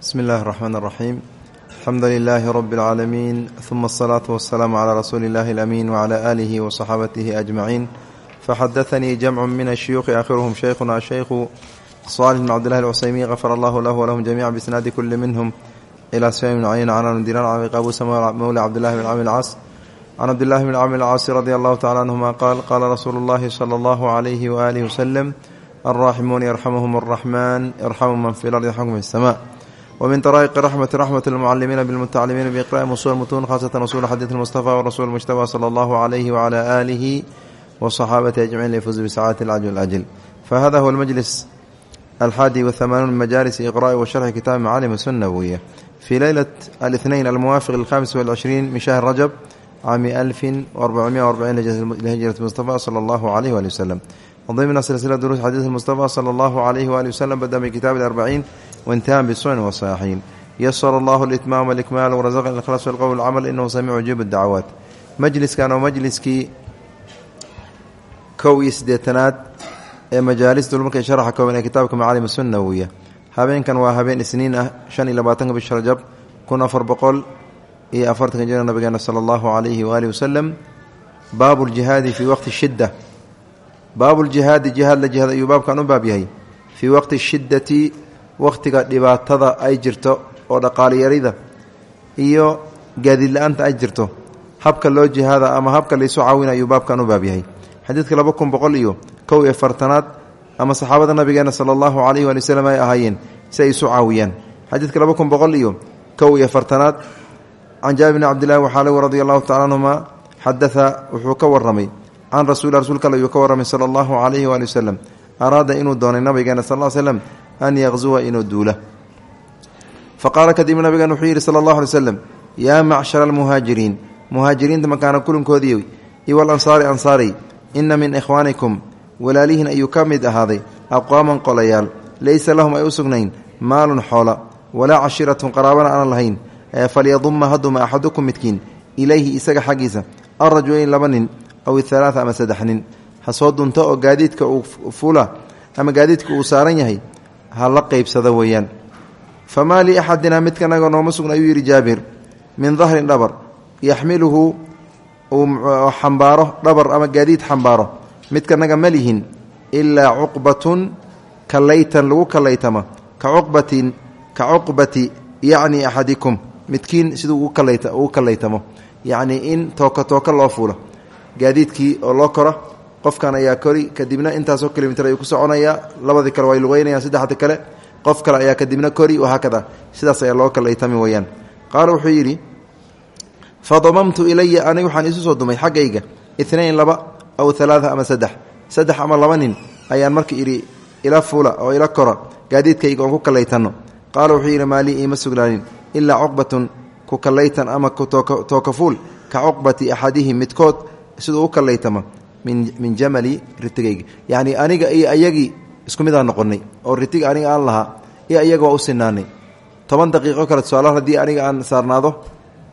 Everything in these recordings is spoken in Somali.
bsmi اllahi الرحmn الرaxيim alxamdu لilaahi rb اlcaalamiin ثuma الصlaaةu والsلاam عlى rasuuli اllahi الأmin وعlى آlihi وصaxaabatihi أجmaciin faxadaثanii jamcu min الshuyuuخi akhiruhm shaykhuna shaykhu صالح بن cبدالله الcusaymin غfr allah lah wlahum جamiعا bsnaadi kuli minhm ilى sfyan bn cayna can diran camiq abu sama mowla cabdillahi bn cami اlcaas can cabdillahi bn cami اlcaasi radi allahu tacala canhuma qaal qaala rasuulu اllahi slى اllahu عalayhi waalihi waslem alraaximuun yarxamuhum الraxman yarxamu man fi lardi yarxamkum fi الsma wmin طrائq raxmati raxmat اlmucalimiina bاlmutacalimiina biqraءi usul mutuun khasatan usul xadiid اlmustafa wrasul mujtaba slى اllahu عalayhi wعlى alihi wصaxaabati ajmaciin lifuzu bisacaati اlcajl اlajl fahada huwa اlmajlis alxaadi wahamanuun min majalisi iqra'i wa sharxi kitaabi macaalim sunna weeye fii leylat alithnain almuwaafiq lilkhamis walcishriin min shahri rajab caami alfin warbacumiya warbaciin lihijrati mustafa sala allahu alayh waali wasalam ضمن سلسلة دروس حديث المصطفى صلى الله عليه وآله وسلم بدأ من كتاب الأربعين وانتهى بالسنن والصحيحين يسر الله الإتمام والإكمال ورزقنا الإخلاص والقول والعمل إنه سميع يجيب الدعوات مجلس كان ومجلسكي كوي سديتنات ee majaalista markay sharaxa kooban ee kitaabka macaalim sunna wiya habeenkan waa habeen isniin ah shan iyo labaatanka bish rajab kun afar boqol iyo afartanka jira nabigeena sala allahu calayhi waalihi wasalam baabu ljihaadi fii waqti shidda baabuljihaadi jihaad la jihaad ayuu baabkan u baab yahay fii waqti shiddati waqtiga dhibaatada ay jirto oo dhaqaaliyarida iyo gaadiid la'aanta ay jirto habka loo jihaada ama habka laysu caawina ayuu baabkan u baab yahay. Xadiidka laba kun boqol iyo kow iyo fartanaad ama saxaabada nabigeena sala allahu calayhi waali waslem ay ahaayeen si ay isu caawiyaan. Xadiidka laba kun boqol iyo kow iyo fartanaad can jaabir bni cabdillahi waxaa lagu radi allahu tacala anhuma xadaa wuxuu ka waramay can rasuuli rasuulka ayuu ka warramay sala allahu calayhi waali wasalam araada inuu doonay nabigeena sal l slem an yaqzuwa inuu duula. Fa qaala kadibna nabigeena wuxuu yidhi sala allahu alay slam yaa macshara almuhaajiriin muhaajiriinta makaana kulankoodii iwalansaari ansaarey ina min ikhwaanikum walaalihiin ayuu ka mid ahaaday aqwaaman qolayaal. Laysa lahum ay u sugnayn maalun xoola walaa cashiratun qaraabana aanan lahayn. Falyaduma haduma axadukum midkiin ilayhi isaga xaggiisa alrajulayn laba nin aw ihalaaa ama saddex nin. Ha soo dunto oo gaadiidka uu fula ama gaadiidka uu saaran yahay ha la qeybsado weeyaan. Famaa li axadina midkanaga nooma sugna ayuu yidhi jaabir min dahrin dhabar yaxmiluhu uu xambaaro dhabar ama gaadiid xambaaro midkanaga ma lihin ilaa cuqbatun kallaytan lagu kallaytama ka cuqbatin ka cuqbati yacni axadikum midkiin siduu ugu kallaytamo yacnii in tooka tooka loo fuulo gaadiidkii oo loo kora qofkan ayaa kori kadibna intaasoo kilomitr ayuu ku soconayaa labadii kale way lugeynayaan saddexda kale qof kale ayaa kadibna kori wahaakada sidaas ayaa loo kallaytami weyaan qaala wuxuu yidhi fadamamtu ilaya aniga waxaan isu soo dumay xaggayga inayn laba aw alaaa ama saddex. Saddex ama laba nin ayaan marka idhi ila fula oo ila kora gaadiidkayga oon ku kallaytanno. Qaala wuxuu yidhi maalii iima sugnaanin ilaa cuqbatun ku kallaytan ama tookafuul ka cuqbati axadihim midkood siduu u kallaytama min jamali ritigayga. Yacni aniga iyo ayagii isku midaan noqonnay oo ritiga aniga aan lahaa iyo ayaga waa u sinaanay toban daqiiqo kale tusaalaha haddii aniga aan saarnaado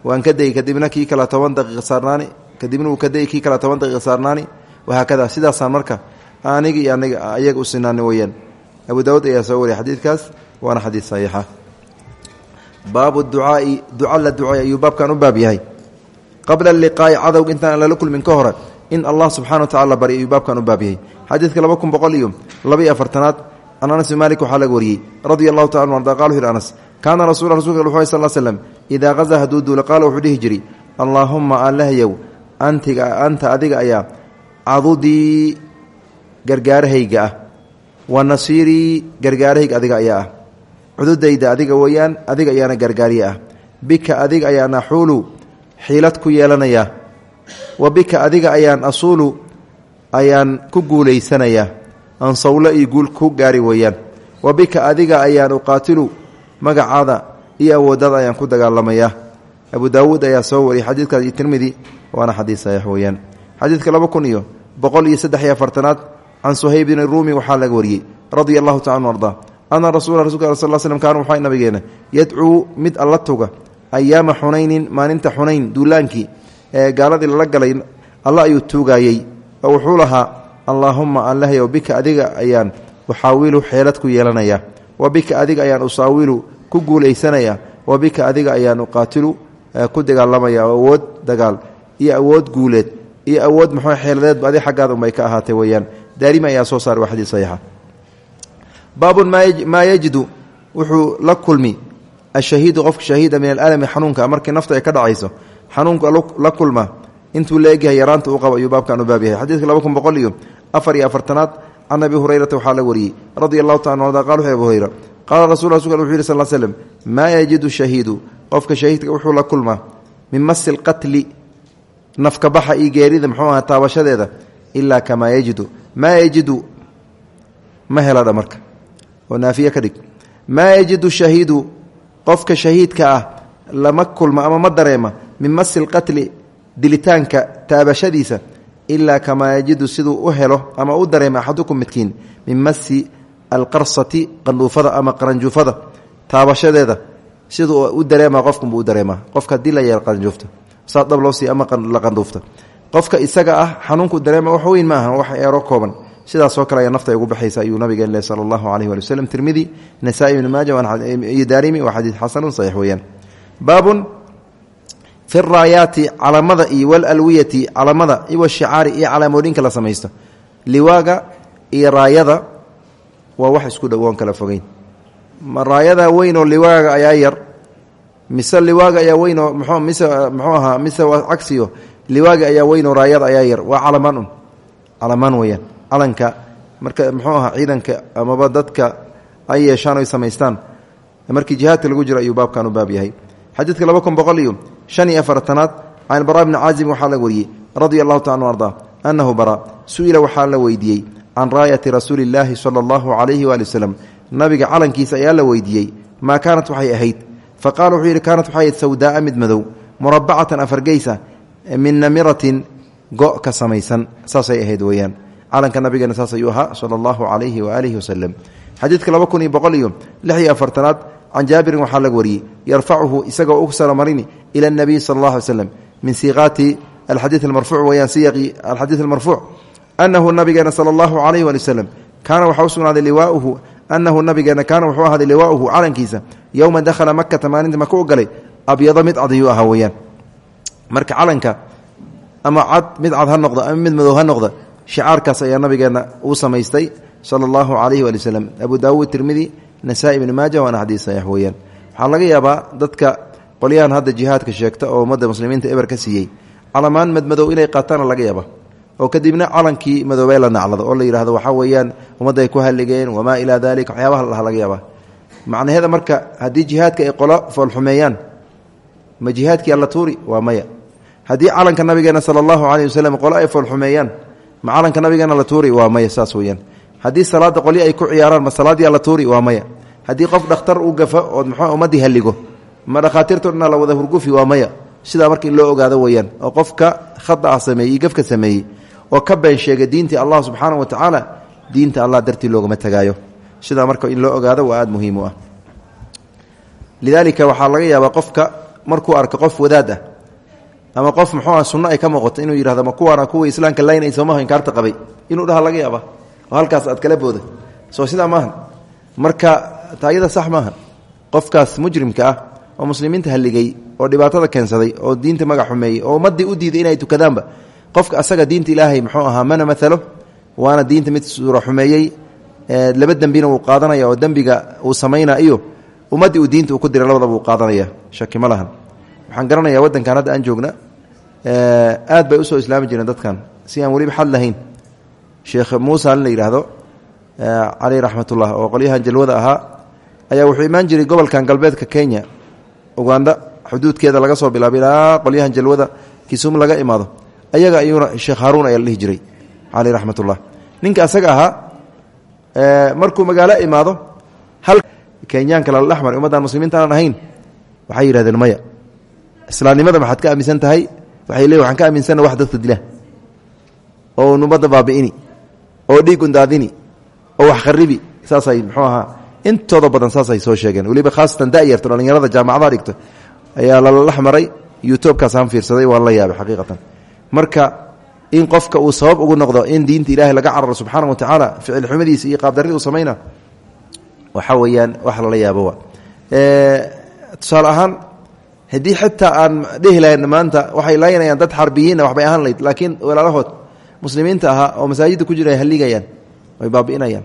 waan ka degi kadibna kii kale toban daqiiqa saarnaani kadibna uu ka degi kii kale toban daqiiqa saarnaani wahaakada sidaasaan marka aniga iyo aniga ayaga u sinaani weyaan abu daawuud ayaa soo wariyay xadiidkaas waana xadiid saxiixa. Baabu ducaai duca la ducay ayuu baabkan u baab yahay. Qabla liqaa'i cadowga intaan lala kulmin hore in allah subxana wa tacala bari ayuu baabkan u baab yahay. Xadiidka laba kun boqol iyo laba-iyo afartanaad can anas bin malik waxaa laga wariyey. Radia allahu taala anu arda qala wuxu anas kaana rasul rasulka wuxu sal slm idaa qazaa hadduu duula qaala wuxuu dhihi jiray allaahumma allahyow antiga anta adiga ayaa cadudii gargaarahayga ah wa nasiirii gargaarahayga adiga ayaa ah cududayda adiga weeyaan adiga ayaana gargaarye ah bika adiga ayaan axuulu xiilad ku yeelanayaa wa bika adiga ayaan asuulu ayaan ku guulaysanayaa ansawlo iyo guul ku gaari weeyaan wa bika adiga ayaan uqaatilu magacaada iyo awoodada ayaan ku dagaalamayaa abu daawuud ayaa soo wariyay xadiidkaas tirmidi waana xadiid saxiix weeyaan xadiidka laba kun iyo boqol iyo saddex iyo afartanaad can suhayb bni ruumi waxaa laga wariyey radia allahu taala anu ardaa. Ana rasula rasulka sal slm kaana waxaa nabigeena yadcuu mid alla tuga ayaama xunaynin maalinta xunayn duulaankii ee gaaladii lala galay alla ayuu tuugayey. Oo wuxuu lahaa allaahumma allahyow bika adiga ayaan uxaawilu xeelad ku yeelanaya. Wa bika adiga ayaan usaawilu ku guulaysanaya. Wa bika adiga ayaan uqaatilu ku dagaalamaya. Awood dagaal iyo awood guuleed iyo awood muxuu xeeladeedba adi xaggaada unbay ka ahaatay weeyaan. Daarimi ayaa soo saaray waa xadiis saxiixa baabun maa yajidu wuxuu la kulmi ashahiidu qofka shahiida min alalami xanuunka markii nafta ay ka dhacayso xanuunka la kulma. Intuu la egyahay yaraanta uu qabo ayuu baabkan u baab yahay. Xadiidka laba kun boqol iyo afar iyo afartanaad can abi hurayrata waxaa la wariyey. Radia allahu taala qal wuxu abu hurayra qaala rasul rasulka wuxu yidhi sal slem maa yajidu shahiidu? Qofka shahiidka wuxuu la kulmaa min masi lqatli nafka baxa iyo geerida muxuu aha taabashadeeda? Ilaa kamaa yajidu. Maa yajidu ma heladha marka. Oo naafiye ka dhig. Maa yajidu shahiidu? Qofka shahiidka ah lama kulma ama ma dareema min masi lqatli dilitaanka taabashadiisa ilaa kamaa yajidu siduu u helo ama u dareema axadukum midkiin min masi alqarsati qandhuufada ama qaranjuufada. Taabashadeeda siduu u dareema qofkunbuu u dareemaa qofka haddii qaranjuufta saa dhab loo ama la qandhuufta qofka isaga ah xanuunku dareema wax weyn maaha wax eero kooban. Sidaasoo kale ayaa nafta ugu baxaysa ayuu nabigeen leh sala allahu caleyh wali waslem tirmidi nasaa-i ibni maaja iyo daarimi waa baabun fi raayaati calamada iyo walalwiyati calamada iwa shicaari iyo calaamooyinka la samaysto. Liwaaga iyo raayada waa wax isku dhowoon kala fogeyn. Ma raayada weyn oo liwaaga ayaa yar mise liwaaga ayaa weynoo mxuu mise muxuu ahaa mise cagsiyo liwaaga ayaa weynoo raayada ayaa yar. Waa calamaan un calamaan weeyaan. Calanka marka muxuu ahaa ciidanka amaba dadka ay yeeshaan oy samaystaan markii jihaadka lagu jiro ayuu yahay. Xadiidka laba kun boqol shan iyo afartanaad can bara bni caazim waxaa la wariyey radia allahu taala anu ardaa annahu bara su'ila waxaa la weydiiyey can raayati rasuuli illaahi sala allahu calayhi waali waslem nabiga calankiisa ayaa la weydiiyey maa kaanat waxay ahayd? Fa qaala wuxuu yidhi kaanat waxay ahayd sawdaaa mid madow murabacatan afargeysa min namiratin go' ka samaysan saasay ahayd weeyaan. Calanka nabigeena saas ayuu ahaa sala allahu calayhi waaalihi wasalem xadiidka laba kun boqol iyo lix iyo can jaabirin waxaa laga wariyey yarfacuhu isagoo u salomarini ila اnabiy sala اllah alay slem min siiqaati alxadiid almarfuuc weyaan siyaqi alxadiid almarfuuc anahu nabigeena sala allahu calayh wali waslem kaana waxaa u sugnaaday liwaauhu anahu nabigeena kaana wuxuu ahaaday liwaauhu calankiisa yowma dakhala makata maalinta maka u galay abyado mid cad ayuu ahaa weeyaan marka calanka ama cad mid cad ha noqda ama mid madow ha noqda shicaarkaas ayaa nabigeena waali nasaa-i ibni maaja waana xadiis saxiix weeyaan. Waxaa laga yaabaa dadka qolyahan hadda jihaadka sheegta oo ummadda muslimiinta eber ka siiyey calamaan madmadow inay qaataana laga yaaba. Oo kadibna calankii madoobee la naclado oo la yidhahdo waxaa weeyaan ummadda ay ku halligeen wamaa ilaa dalik waxyaabaha laha laga yaaba. Macnaheeda marka haddii jihaadka ay qolo foolxumeeyaan ma jihaadkii alla tuuri? Waa maya. Haddii calanka nabigeena sala allahu waslem qolo ay foolxumeeyaan ma calanka nabigeena la tuuri? Waa maya saas weyaan haddii salaada qolyo ay ku ciyaaraan ma salaaddii alla tuuri waa maya. Haddii qof dhakhtar uu gafo ood muxuu ummaddii halligo ma dhakhaatiirto dhanna la wada hurgufi waa maya. Sidaa marka in loo ogaado weeyaan oo qofka khada ah gafka sameeyey oo ka been sheegay diintii allah subxaana wa tacaala diinta allah dartii loogama tagaayo. Sidaa marka in loo ogaado waa aada muhiim ah. Lidaalika waxaa laga yaabaa qofka markuu arko qof wadaad ah ama qof muxuu ah ay ka muuqato inuu yidhahdo ma kuwaana kuwii islaamka laynay soomaha inkaarta qabay. Inuu dhaha laga yaaba oo halkaas aad kala booda. Soo sidaa maahan. Marka taayada sax maaha qofkaas mujrimka ah oo muslimiinta halligay oo dhibaatada keensaday oo diinta magac xumeeyey oo ummaddii u diiday inay tukadaanba qofka asaga diinta ilaahay muxuu ahaa mana maalo waana diinta mid suura xumeeyey laba dembina wuu qaadanaya oo dembiga uu samayna iyo ummaddii diinta uu ku diray labadaba uu qaadanaya. Shaki ma lahan. Waxaan garanayaa waddankan hadda aan joogna aad bay u soo islaami jireen dadkan. Si aan weliba xad lahayn sheekh muusa in la yidhaahdo caleyh raxmatullah oo qolyahan jalwada ahaa ayaa wuxuu imaan jiray gobolkan galbeedka kenya uganda. Xuduudkeeda laga soo bilaabay ilaa qolyahan jalwada kisuum laga imaado. Ayaga ayuuna sheekh haaruun ayaa la dhihi jiray caleyh raxmatullah ninka asaga ahaa markuu magaalo imaado hal kenyaanka lala dhexmar ummaddan muslimiinta aanan ahayn waxay yidhahdeen maya islaamnimada maxaad ka aaminsan tahay? Waxay leey waxaan ka aaminsanna wax dadka dila oo ummadda baabi'ini oo dhiigun daadini oo wax kharibi saasay muxuu ahaa intooda badan saasay soo sheegeen. Weliba khaasatan da'yarto dhallinyarada jaamacadaha dhigto ayaa lala dhex maray youtubekaasaan fiirsaday waan la yaabay xaqiiqatan. Marka in qofka uu sabab ugu noqdo in diinta ilaahay laga cararo subxaana wa tacaala ficil xumadiisa iyo qaabdarrida uu samayna waxa weeyaan wax lala yaabo wa tusaale ahaan haddii xitaa aan dhihi lahayn maanta waxay laynayaan dad xarbiyiina waxbay ahaan lahayd laakiin walaalahood muslimiinta ahaa oo masaajidda ku jira ay halligayaan baabi'inayaan.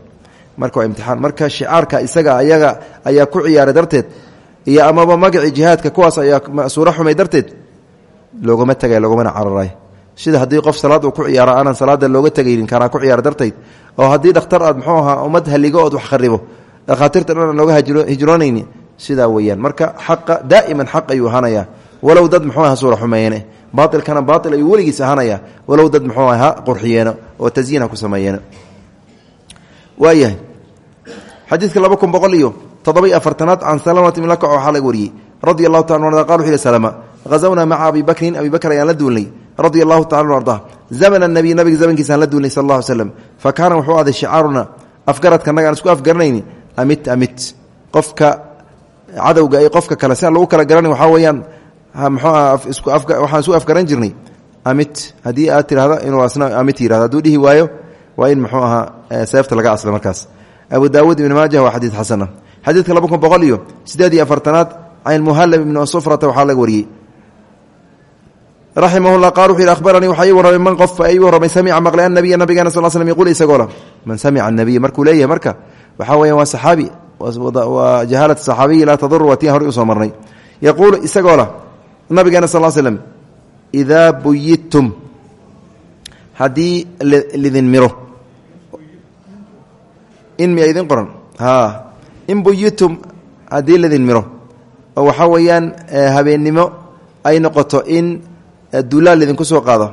Marka waa imtixaan. Marka shicaarka isaga ayaga ayaa ku ciyaaray darteed iyo amaba magacii jihaadka kuwaas ayaa suuro xumay darteed loogama tegay loogumana cararay. Sida haddii qof salaad uu ku ciyaaro aanan salaada looga tegaynin kaanaa ku ciyaara darteyd oo haddii dhakhtar aad muxuu ahaa ummad halligo ood wax kharibo dhakhaatiirta dhan looga hijroonayni sidaa weeyaan. Marka xaqa daa'iman xaq ayuu ahaanayaa walow dad muxuu aha suura xumeeyeen baailkana baail ayuu weligiis ahaanayaa walow dad muxuu aha qurxiyeeno oo tasyiin ha ku sameeyeen. Waayahay xadiidka laba kun boqol iyo toddoba-iyo afartanaad can salamata ibn lakac waxaa laga wariyey radia allahu taala arda qal wuxu yhi salama hazawnaa maca abi bakrin abi bakr ayaan la duulnay. Radia allahu tacala arda zamana nabiy nabiga zamankiisaan la duulnay sal allah ly slam fa kaana wuxuu aday shicaaruna afgaradka naga aan isku afgaranayni amit amit. Qofka cadowga ay qofka kale waxaan isu afgaran jirnay. Amit haddii aad tirahdo inuu asna amit yihahdo hadduu dhihi waayo waa in muxuu ahaa seefta laga asla markaas. Abu daawuud ibn maajah waa xadiid xasana xadiidka laba kun boqol iyo sideed iyo afartanaad can muhalab ibni sufrata waxaa laga wariyey. Raximahullah qaal wuxuu yidhi ahbaranii waxaa ii warramay man qof ii warramay samica maqlay annabiya nabigeena sal slm yaquul isagoo lah man samica anabiy markuu leeyahay marka waxaa weeyaan waa saxaabi waa jahaalat saxaabiyi laa tadur waa tii lah nabigeena sal slm idaa buyidtum haddii lidin miro. In miya qoran. In buyidtum haddii lidin miro. Oo waxaa weeyaan habeennimo ay noqoto in duulaal lidinku soo qaado.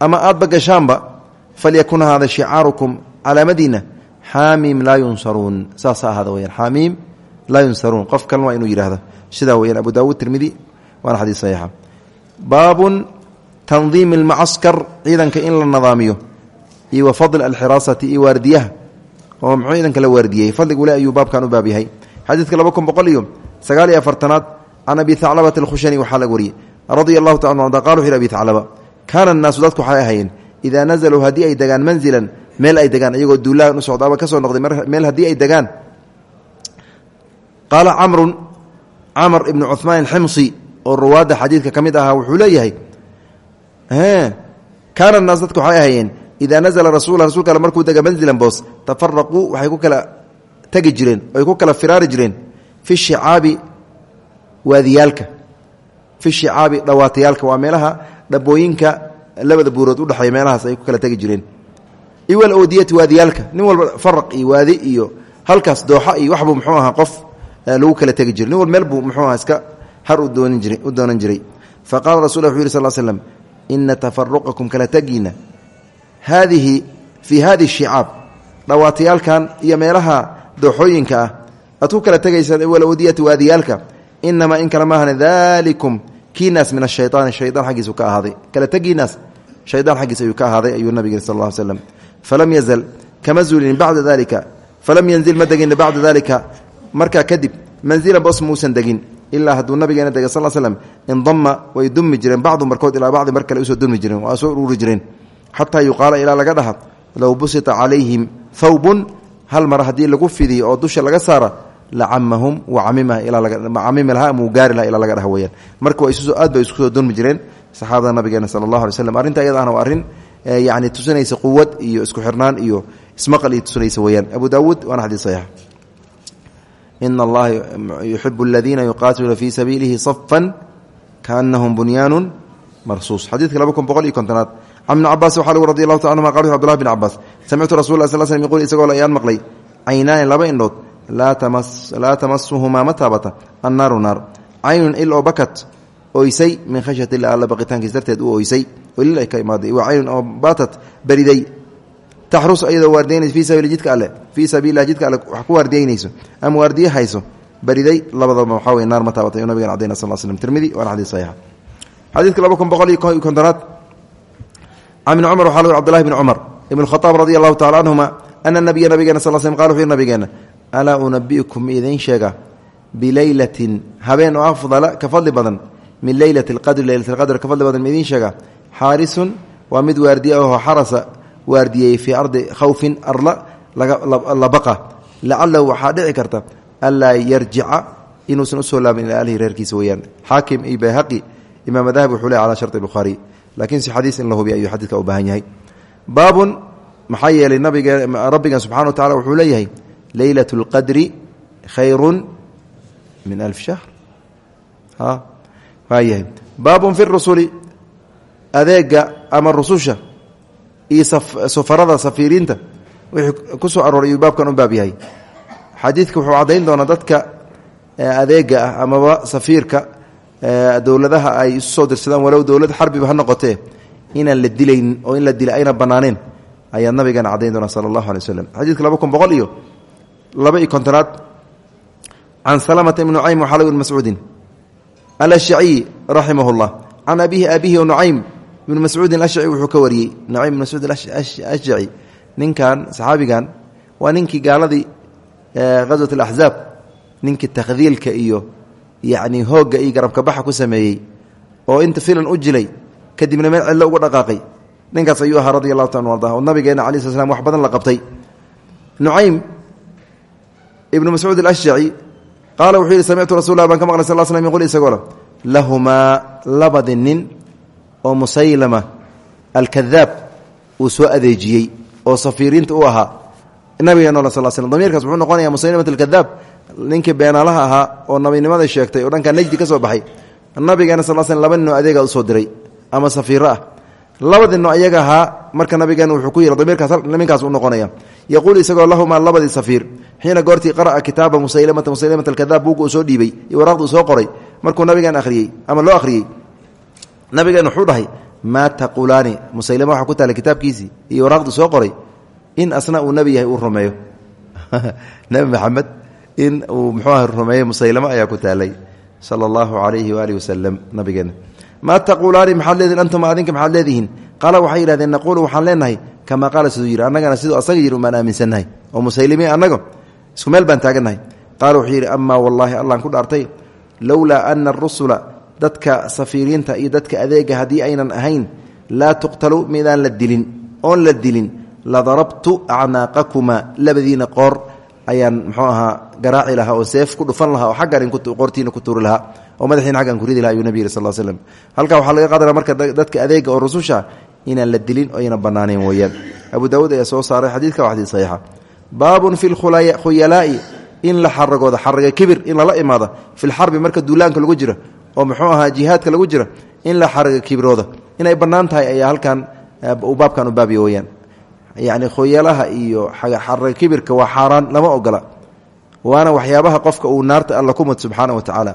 Ama aadba gashaanba falyakun haada shicaarukum calaamadiina xaamiim laa yunsaruun. Saasa ahaada weyaan xaamiim laa yunsaruun. Qof kalena waa inuu yidhahdo sidaa weyaan abu daawuud tirmidi waana xadiis saxiixa. Baabun tandiimi almacaskar ciidanka in la nadaamiyo iyo wa fadl alxiraasati iyo waardiyaha oo muxuu ciidanka la waardiyey fadligule ayuu baabkan u baab yahay. Xadiidka laba kun boqol iyo sagaal iyo afartanaad can abi thaclabata alkhushani waxaa laga wariyey. Radia allahu taala arda qala wuxu abi thaclaba kaana annaasu dadku waxay ahayeen idaa nazaluu haddii ay degaan manzilan meel ay degaan iyagoo duulaan u socda ama ka soo noqday oo ruwaadda xadiidka ka mid ahaa wuxuu leeyahay kaana annaas dadku waxay ahayeen idaa nazla rasul rasulka al markuu dega manzilan boos tafaraquu waxay ku kala tegi jireen oay ku kala firaari jireen fi shicaabi waadiyaalka fi shicaabi dhawaatayaalka waa meelaha dhabooyinka labada buurood udhexeeya meelahaas ay ku kala tegi jireen. Iwal oodiyati waadiyaalka nin walba faraq iyo waadi iyo halkaas dooxa iyo waxbuu muxuu ahaa qof lagu kala tegi jiray nin wal meel muxuu aha iska har u doonan jiray. Fa qaala rasul wuxu yiri sal slam ina tafaruqakum kala tegiina haadihi fii hadihi shicaab dhawaatayaalkan iyo meelaha dooxooyinka ah. Aad ku kala tegaysaan iwal oodiyati waadiyaalka inamaa in kale maahane dalikum kiinaas min ashayaan shayaan xaggiisu ka ahaaday. Kala tegiinaas shaydaan xaggiis ayuu ka ahaaday ayuu nabig sal ll slam falam yazal kama zuulin bacda dalika falam yanzil ma degin bacda dalika markaa kadib manzilan bos muusan degin ilaa hadduu nabigeena dega sal slm indama way dumi jireen bacdu markood ilaa bacdi mar kale u soo dumi jireen waa soo uruuri jireen. Xataa yuqaala ilaa laga dhaha low busita calayhim thawbun hal mar haddii lagu fidiyo oo dusha laga saara lacamahum wacamimi lahaa muu gaari laha ilaa laga dhaha weyaan marka aad bay isku soo dulmi jireen saxaabada nabigeena sala allahu alay slam arrinta waa arrin yani tusinaysa quwad iyo isku xirnaan iyo ismaqal iyo tusinaysa weyaan abu daawuud waana xadiis ina allaha yuxibu aladiina yuqaatiluuna fii sabiilihi safan kaanahum bunyaanu marsuus xadiidka laba kun boqol iyo kontonaad can ibni cabaas waxaa lagu radi allahu ta anhuma qal abdulahi bn cabaas samictu rasul lah sl slm yqul isagoo ayaan maqlay caynaani laba indhood laa tamasuhumaa ma taabata annaaru naar caynun il oo bakat oysay min khashyat illah alla baqitaankiis darteed u oysay olil ay ka imaaday oo taxrus ayadoo waardiyaynayso fii sabiili jidka alle fii sabiililah jidka alle wax ku waardiyaynayso ama waardiye hayso beriday labadaba waxaa wey naar ma taabatay u nabigan cadayna sal slm tirmidi waana xadiis saxiixa xadiidka laba kun boqol iyo kontonaad can ibni cumar waxaa lagu cbdullahi bni cumar ibn khaaab radi allahu tacala canhuma ana nabiya nabigeena sal slm qala wuxu yhi nabigeena alaa unabiukum idiin sheega bileylatin habeen oo afdala ka fadli badan min leylati اlqadri leylat اlqadr ka waardiyey fii ardi khawfin arla la baqa. Lacalahu waxaa dhici karta anlaa yarjica inuusan u soo laabin ilaa ahlihi reerkiisa weyaan xaakim iyo bayhaqi imaam dahab wuxuu le bukhaari laakiin si xadiis in la hubiya ayuu xadiidka u baahan yahay. Baabun maxaa yeelay nabige rabbigan wa tacala wuxuu leeyahay leylat اlqadri khayru min alf shahr. Baabun fi rusuli adeega ama rususha iyo safarada safiiriinta wixii ku soo arooray baabkan u baab yahay. Xadiidka wuxuu caddayn doonaa dadka adeega ah amaba safiirka dowladaha ay isu soo dirsadaan walow dowlad xarbiba ha noqotee inaan la dilaynin oo in la dila ayna banaaneen ayaa nabigana caddayn doona sala allahu alay waslem xadiidka laba kun boqol iyo laba iyo kontonaad can salamata ibni nucaym waxaa lagu mascuudin alashciy raximah llah can abihi abihi nucaym ibni mascuudin ashci wuxuu ka wariyey nucaym ibn mascuud ashci ninkan saxaabigan waa ninkii gaaladii ghaswat alaxzaab ninkii takhdiilka iyo yacni hoogga iyo garabka baxa ku sameeyey oo inta filan u jilay kadibna meel cidlo uga dhaqaaqay. Ninkaas ayuu ahaa radi taala arda oo nabigeena cala sl slam wax badan la qabtay. Nucaym ibnu mascuud alashjaci qaala wuxuu yihi samictu rasul lah baan ka maqlay sal l slm yqul isagoo lahumaa labadi oo musaylama alkadaab uu soo adeejiyey oo safiiriinta u ahaa. Nabigeena sal slm damiirkaas wuxuu noqonaya musaylamat alkadaab ninkii beenaalaha ahaa oo nabinimada sheegtay oo dhankaa najdi ka soo baxay. Nabigeena sal sl laba ninoo adeega u soo diray ama safiiro ah. Labadii no ayaga ahaa marka nabigeena wuxuu ku yidhi damiirkaas niminkaas u noqonaya yaquul isagoo lahumaa labadii safiir. Xiina goortii qara'a kitaaba musaylamata musaylamat alkadaab buugga uu soo dhiibay iyo waraaqda uu soo qoray. Markuu nabigeena akhriyey ama loo akhriyey nabigeena wuxuu dhahay maa taqulaani. Musaylama waxaa ku taallay kitaabkiisii iyo waraaqdu soo qoray in asna uu nebi uu rumeeyo. Nebi maxamed in uu muxuuah rumeeyey musaylamo ayaa ku taalay sala allahu calayhi waalihi wasalam nabigeena. Maa taquulaani maxaad leedihin antuma adinka maxaad leedihiin? Qaala waxay yidhahdeen naquulu waxaan leenahay. Kamaa qaala siduu yidhi asaga yidhi umaan aaminsannahay oo musaylimiin annago isku meel baan taagannahay qaala wuxuu yidhi amaa wallaahi allaan ku dhaartay lowlaa ana arusula dadka safiiriinta iyo dadka adeega haddii aynan ahayn laa tuqtalu midaan la dilin. Oon la dilin ladarabtu acnaaqakuma. Labadiina qoor ayaan muxuu ahaa garaaci lahaa oo seef ku dhufan lahaa oo xaggan qoortiina ku tuuri lahaa oo madaxiina aggan ku ridi laha ayuu nabig yiri sal slm halkaa waxaa laga qaadana marka dadka adeega oo rususha inaan la dilin oo ayna banaanayn weeyaan. Abu daawuud ayaa soo saaray xadiidka waa xadiid saxiixa. Baabun fi lkhuyalaa'i in la xaragooda xaraga kibir in lala imaado fi lxarbi marka duulaanka lagu jira oo muxuu ahaa jihaadka lagu jira in la xaraga kibirooda inay bannaan tahay ayaa halkan uu baabkan u baabiya weyaan. Khoyalaha iyo xaraga kibirka waa xaaraan lama ogola. Waana waxyaabaha qofka uu naarta alla ku mud subxaana wa tacaala.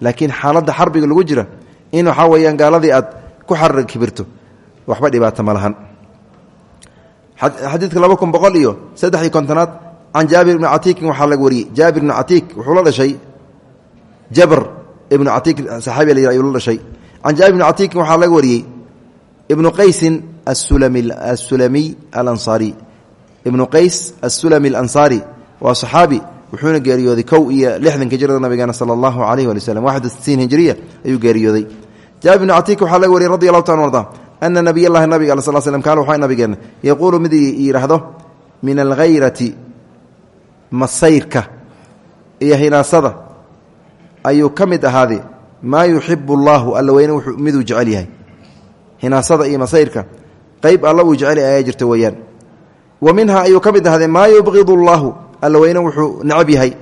Laakiin xaaladda xarbiga lagu jira in waxaa weeyaan gaaladii aad ku xaraga kibirto waxba dhibaato ma lahan. Xadiidka laba kun boqol iyo saddex iyo kontonaad can jaabir ibni catiikin waxaa laga wariyey. Jaabir ibni catiik ibnu catiik saxaabi la yuu la dhashay. Can jaabir ibni catiikin waxaa laga wariyey ibnu qaysin asulamiy alansaari ibnu qays asulami alansaari waa saxaabi wuxuuna geeriyooday kow iyo lixdanka jirada nabigeena sala allahu alayh wali wslam waxda sitiin hijiriya ayuu geeriyooday jaabir ibni catiik waxaa laga wariyey radi allahu taala arda ana nabiy llahi nabiga al sl slm kaana waxaa nabigeena. Yaquulu mid yidhaahdo min alhayrati masayrka iyo hinaasada ayuu ka mid ahaaday maa yuxibu allaahu alla weyne miduu jecel yahay. Hinaasada iyo masayrka qayb alla uu jecel yahay ayaa jirta weeyaan. Wa minhaa ayuu ka mid ahaaday maa yubqid allaahu alla weyne wuxuu necab yahay.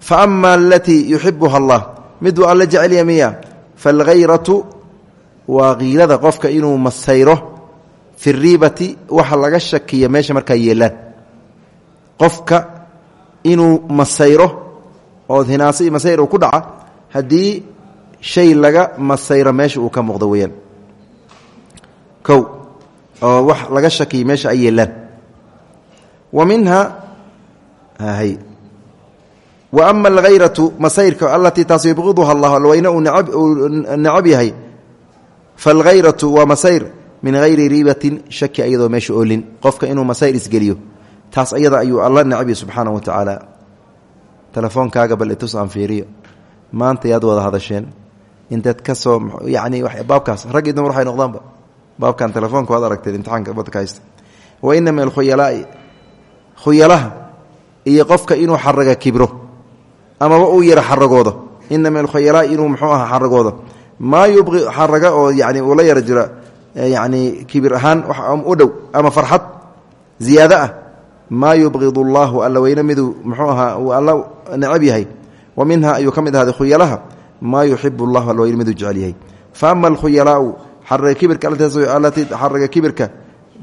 Fa ama alatii yuxibuha allah miduu alla jecel yahay miya faalhayratu waa kiilada qofka inuu masayro fi riibati waxa laga shakiya meesha markaa yeelaan. Qofka inuu masayro oo hinaaso masayr ku dhaca haddii shay laga masayro meesha uu ka muuqdo weeyaan. Kow oo wax laga shakiya meesha ay yeelaan. Wa hy wa ama alhayratu masayrka alatii taas yubqiduha allah alweyne uu necab yahay. Falhayratu waa masayr min hayri riibatin shaki ayadoo meesha oolin. Qofka inuu masayr isgeliyo taas ayada ayuu alla necabya subxaana wa tacaala telefoonkaaga bal itus aan fiiriyo. Maanta yaad wada hadasheen. Intaad ka soo yani baabkaas raggii dumar waxay noqdaanba. Baabkan telefoonka waad aragteen imtixaanka badka haysta wa ina min alkhuyalaai khuyalaha iyo qofka inuu xaraga kibro amaba uu yara xaragoodo ina min alkhuyalaa inuu muxuu aha xaragoodo maa yubqi xaraga oo yani uu la yara jira yani kibir ahaan u dhow ama farxad ziyaado ah maa yubqid allahu alla weyne miduu muxuu ahaa uu alla necab yahay. Wa minha ayuu ka mid ahaaday khuyalaha maa yuxibu llahu alla weyne miduu jecel yahay. Fa ama alkhuyalaau xaraga kibirka alatii xaraga kibirka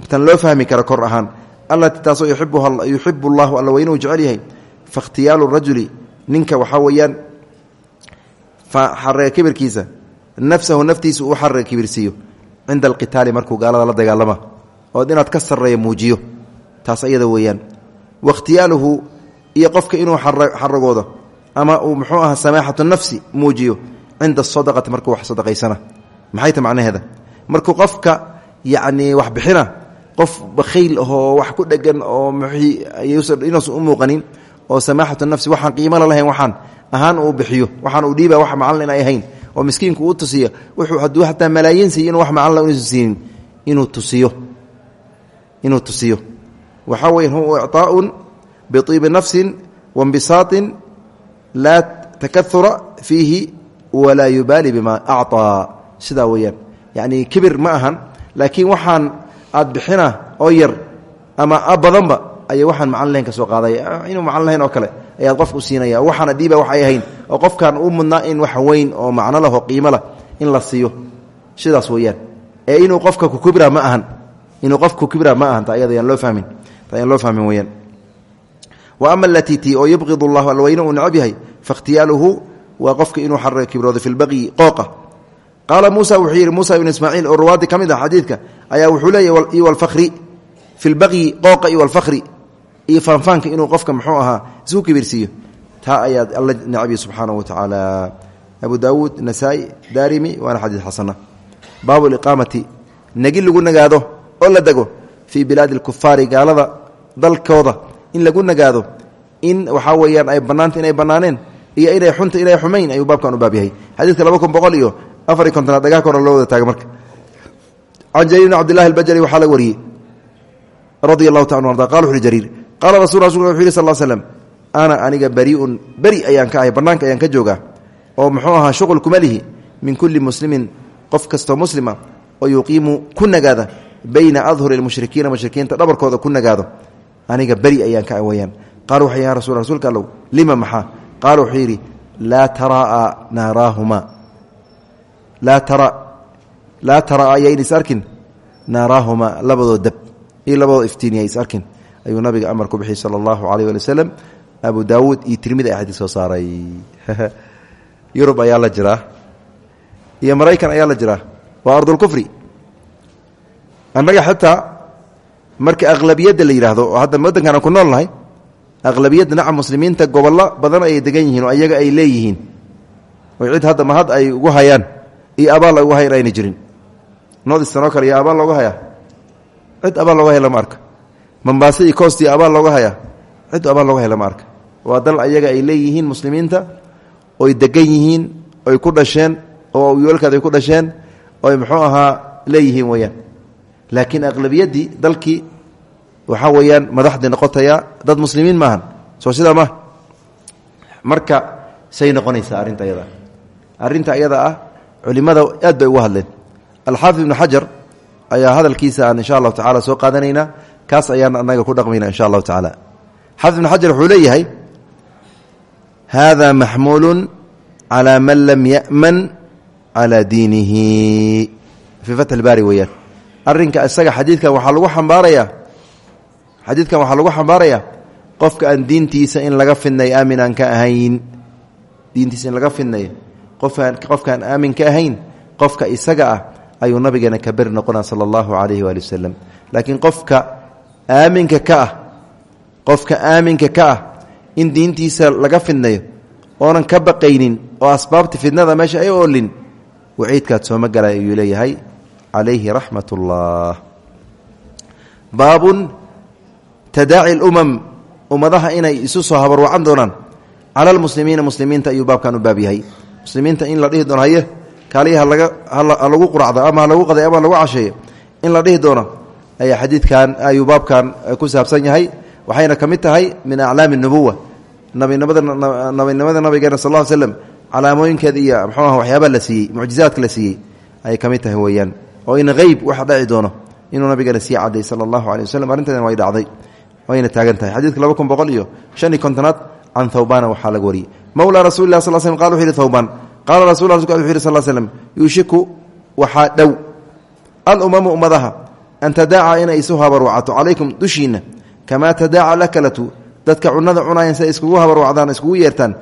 tan loo fahmi kara kor ahaan allatii taasoo yuxibu llahu alla weyne uu jecel yahay fakhtiyaalu rajuli ninka waxaa weeyaan xaraga kibirkiisa nafsahu naftiisa uu xaraga kibirsiiyo cinda alqitaali markuu gaalada la dagaalama ood inaad ka sarreeya muujiyo taas ayada weeyaan. Wakhtiyaaluhu iyo qofka inuu xaragoodo ama uu muxuu aha samaaxatu nafsi muujiyo cinda asadaqati markuu wax sadaqaysana. Maxay ta macnaheeda? Markuu qofka yacni wax bixina qof bakhayl ahoo wax ku dhegan oo inuusan u muuqanin oo samaaxatu nafsi waxaan qiimo lalahayn waxaan ahaan uu bixiyo waxaan uu dhiiba wax macalin ay ahayn oo miskiinku uu tusiya wuxuu hadduu hataa malaayiin siiyo wax macalin inuusan inuu tusiyo. Inuu tusiyo waxaa weya huwa icطaaءu biطiibi nafsi waاnbisaaطin laa takahura fiihi walaa yubaali bima acطaa sidaa weeyaan yacni kibir ma ahan laakiin waxaan aad bixina oo yar ama badanba ayay waxaan macalin lahayn ka soo qaadaya inuu macalin lahayn oo kale ayaad qofka u siinaya waxaana dhiiba wax ay ahayn oo qofkan u mudnaa in wax weyn oo macno lah oo qiimo lah in la siiyo sidaas weeyaan ee inuu qofka kukibra ma ahan inuu qofka kukibra ma ahan ta ayada yaan loo fahmin ama alatii ti oo yubqid allahu alweyne uu necab yahay fakhtiyaaluhu waa qofka inuu xaraga kibroodo fi lbaqyi qooqa. Qaala muusa wuxuu yidhi muusa ibn ismaaciil oo ruwaadi ka mid ah xadiidka ayaa wuxuu leeyahy iyo walfakri fi lbaqyi qooqa iyo walfakri iyo faanfaanka inuu qofka muxuu ahaa isku kibirsiiyo. Taa ayaa alla necbiy subxaanahu wa tacaala abu daawuud nasaa-i daarimi waana xadiid xasana. Baabu liqaamati negi lagu nagaado oo la dego fii bilaadi alkufaari gaalada dalkooda in lagu nagaado in waxaa weeyaan ay bannaanta inay bannaaneen iyo inay xunta inay xumayn ayuu baabkan u baab yahay. Laba kun boqol iyo afar iyo kontonaad dagaha ka hor loo wada marka. Can jariir bn cabdillahi albajali waxaa la wariyey radia allahu taala arda qala rasul rasulka wuxu yhi sal ana aniga bariiun beri ayaan ka ahay bannaanka ayaan ka joogaa oo muxuu ahaa shuqul kuma lihi min kulli muslimin qof kastoo muslima oo yuqiimu ku nagaada bayna adhuri lmushrikiina mushrikiinta dhabarkooda ku nagaado. Aniga beri ayaan ka weyaan qaal wuxuu ya rasul rasuulka allow lima maxaa? Qaala wuxuu yidhi laa taraa naaraahuma. Laa tara laa taraa ayayn is arkin. Naaraahuma labadoo dab iyo labadoo iftiiniya is arkin. Ayuu nabiga amar ku bixiyey sala allahu alayh wali waslem abu daawuud iyo tirmidi ay xadiis soo saaray. Yurub ayaa la jiraa. Iyo ayaa la jiraa annaga xitaa marka aqlabiyadda la yidhaahdo oo hadda waddankan ku nool nahay aqlabiyadda naca muslimiinta gobollo badan ayay degan yihiin oo ayaga ay leeyihiin. Oo cid hadda mahad ay ugu hayaan iyo abaal ay ugu hayan jirin. Nodistan oo kale iyo abaal looga hayaa cid abaal looga haya lama arka. Mambaase iyo abaal looga hayaa cid abaal looga haya lama waa dal ayaga ay leeyihiin muslimiinta oy degan yihiin oy ku dhasheen oo yoolkaad ay ku dhasheen oy muxuu ahaa leeyihiin weyaan laakiin aqlabiyaddii dalkii waxaa weeyaan madaxdii noqotaya dad muslimiin maahan. Soo sidaa ma? Marka say noqonaysaa arrinta ayada arrinta ayada ah culimada aad bay uga hadleen. Alxaafid ibnu xajar ayaa hadalkiisa aan insha allahu tacala soo qaadanaynaa kaas ayaan anaga ku dhaqmayna insha allahu tacaala. Xaafid ibnu xajar wuxuu hada maxmuulu calaa man lam ya'man calaa diinihi. Fii fatx ilbaari weeyaan arrinka isaga xadiidkan waxaa lagu xambaarayaa xadiidkan waxaa lagu xambaarayaa qofka aan diintiisa in laga fidnay aamin aan ka ahayn. Diintiisa in laga fidnayo qofkaan qofkaan aamin ka ahayn qofka isaga ah ayuu nabigeena ka beri noqona sala allahu calayhi waali wasalam laakiin qofka aaminka ka ah qofka aaminka ka ah in diintiisa laga fidnayo oonan ka baqaynin oo asbaabta fidnada meesha ay oolin waciidkaad sooma galay ayuu leeyahay calayhi raxmat ullah baabun tadaaci lumam ummadaha inay isu soo habarwacan doonaan cala almuslimiina muslimiinta ayuu baabkan u baab yahay muslimiinta in la dhihi doono haye kaaliya halaga halagu quracdo ama halagu qaday ama halagu casheeyo in la dhihi doono ayaa xadiidkan ayuu baabkan ku saabsan yahay waxayna ka mid tahay min aclaami nubuwa nabinimada nabinimada nabigeena sal ll ly slam calaamooyinkeeda iyo mxuu aha waxyaabaa la siiyey mucjizaadka la siiyey ayay ka mid tahay weeyaan oo in hayb waxa dhaci doono. Inuu nabigeena sii caday sala allahu aley waslm arrinteedana way dhacday wayna taagan xadiidka laba kun boqol iyo shan iyo kontonaad can thawbana waxaa laga wariyey. Mowlaa rasuli lah sal slm qala wuxu yihi thawban qaala rasul wuxu yih sal slm yuushiku waxaa dhow. Alumamu ummadaha an tadaaca inay isu habarwacato calaykum dushiinna kamaa tadaaca lakalatu dadka cunada cunayan si ay iskugu habarwacdaan iskugu yeertaan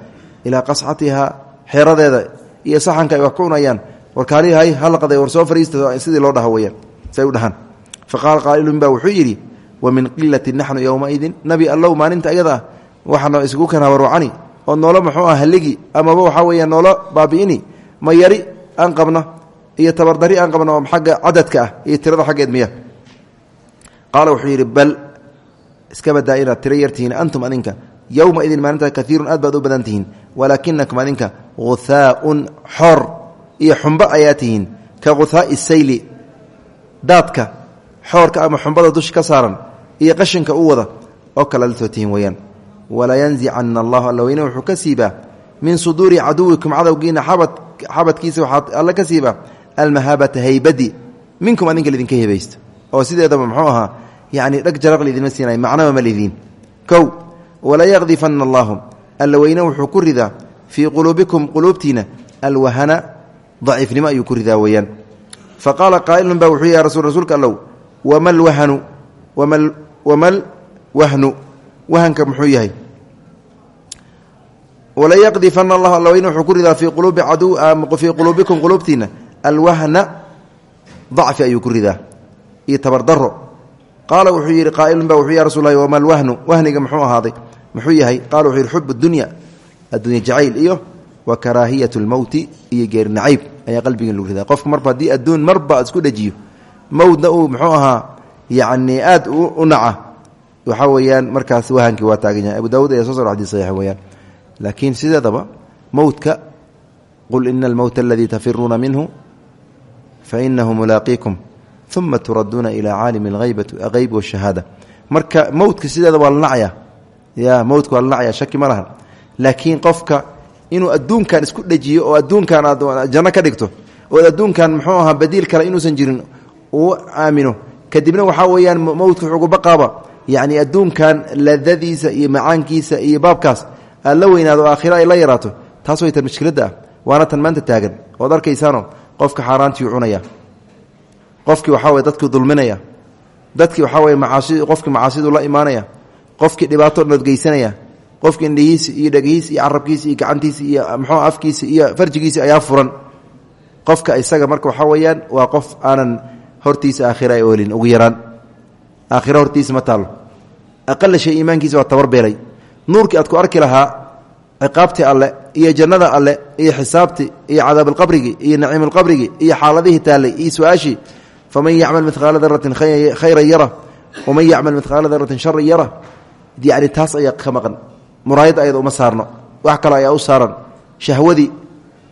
ilaa qascatihaa xeeradeeda iyo saxanka ay wax ku cunayaan warkaalihay halaqday war soo fariista sidii loo weyaan say u dhahaan. Fa qaala qaa'ilun baa wuxuu yidhi wa min qilati naxnu yowmaidin nabi allow maalinta ayada ah waxaano isugu kan habarwacani oo noolo muxuu ah haligi amaba waxaa weeya noolo baabi'ini ma yari aan qabna iyo tabardari aan qabna oo xagga cadadka ah iyo tirada xaggeed miya. Qaala wuxuu yidhi bal iska badaa inaad antum adinka yowma idin maalinta kaiirun aad baad u badan tihiin walaakinakum adinka guhaaun xor iyo xumbo ayaa tihiin. Ka guhaai sayli daadka xoorka ama xumbada dusha ka saaran iyo qashinka u wada oo kale la soo tihiin weyaan walaa yanzicana allahu alla weyne wuxuu ka siibaa min suduuri caduwikum cadowgiina xabadkiisa waxaad alle ka siibaa almahaabata haybadi. Minkum adinka lidinka hebaysto oo sideedaba muxuu ahaa yani dhag jaraq lidinma siinay macnaba ma lidiin kow walaa yakdifana allahu alla weyne wuxuu ku ridaa fii quluubikum quluubtiina alwahana daciifnimo ayuu ku ridaa weeyaan. Fa qaala qaa'ilun ba wuxuu ya rasul rasuulka allow wama lwahanu wamal wahnu. Wahanka muxuu yahay? Wala yaqdifana allah alla weyne wuxuu ku ridaa fii quluubi cadu fii quluubikum quluubtiina alwahna dacfi ayuu ku ridaa iyo tabardaro. Qaala wuxuu yidhi qaa'ilun ba wuxuu ya rasul lahi wama lwahnu wahniga muxuu ahaaday muxuu yahay qala wuxuu yidhi xub dunya addunya jacayl iyo wa ayaa qalbiga lagu ridaa. Qofka marba haddii adduun marba isku dhajiyo mowdna uu muxuu ahaa yacni aad u naca. Waxaa weeyaan markaas wahankii waa taagan yahay. Abu daawud ayaa soo sar saxiix weeyaan. Laakiin sideedaba mowdka qul ina almowta aladii tafiruuna minhu fainahu mulaaqiikum uma turaduuna ilaa caalimi alhayb washahaada marka mowdka sideeda waa la nacya ya mowdka la nacya shaki ma laha. Laakiin qofka inuu adduunkan isku dhajiyo oo adduunkan aad janno ka dhigto oo adduunkan muxuu ahaa badiil kale inuusan jirin uu aamino. Kadibna waxaa weeyaan mowdka xugubaqaaba yacni adduunkan ladadiisa iyo macaankiisa iyo baabkaas aad la weynaado aakhira ay la yaraato taas way tan mushkiladda ah waana tan maanta taagan. Ood arkaysaano qofka xaaraantiiu cunaya. Qofkii waxaa weye dadkii dulminaya. Dadkii waxaa weye macaasi qofkii macaasidu la imaanaya. Qofkii dhibaato noodgeysanaya qofkii indhihiisi iyo dhegihiisi iyo carabkiisi iyo gacantiisi iyo mxuu afkiisi iyo farjigiisi ayaa furan. Qofka isaga marka waxaa weeyaan waa qof aanan hortiisa aakhira oolin. Ugu yaraan aakhira hortiisa ma taalo aqala shay iimaankiisa waa tabarbeelay nuurkii aad ku arki lahaa ciqaabtii alle iyo jannada alle iyo xisaabtii iyo cadaabalqabrigi iyo naciimulqabrigi iyo xaaladihii taallay iyo su'aashii faman yacmal midqaala daratin khayran yara waman yacmal midqaala daratin sharan yara yani taas ayaa ka maqan muraayadda ayada uma saarno. Wax kale ayaa u saaran. Shahwadii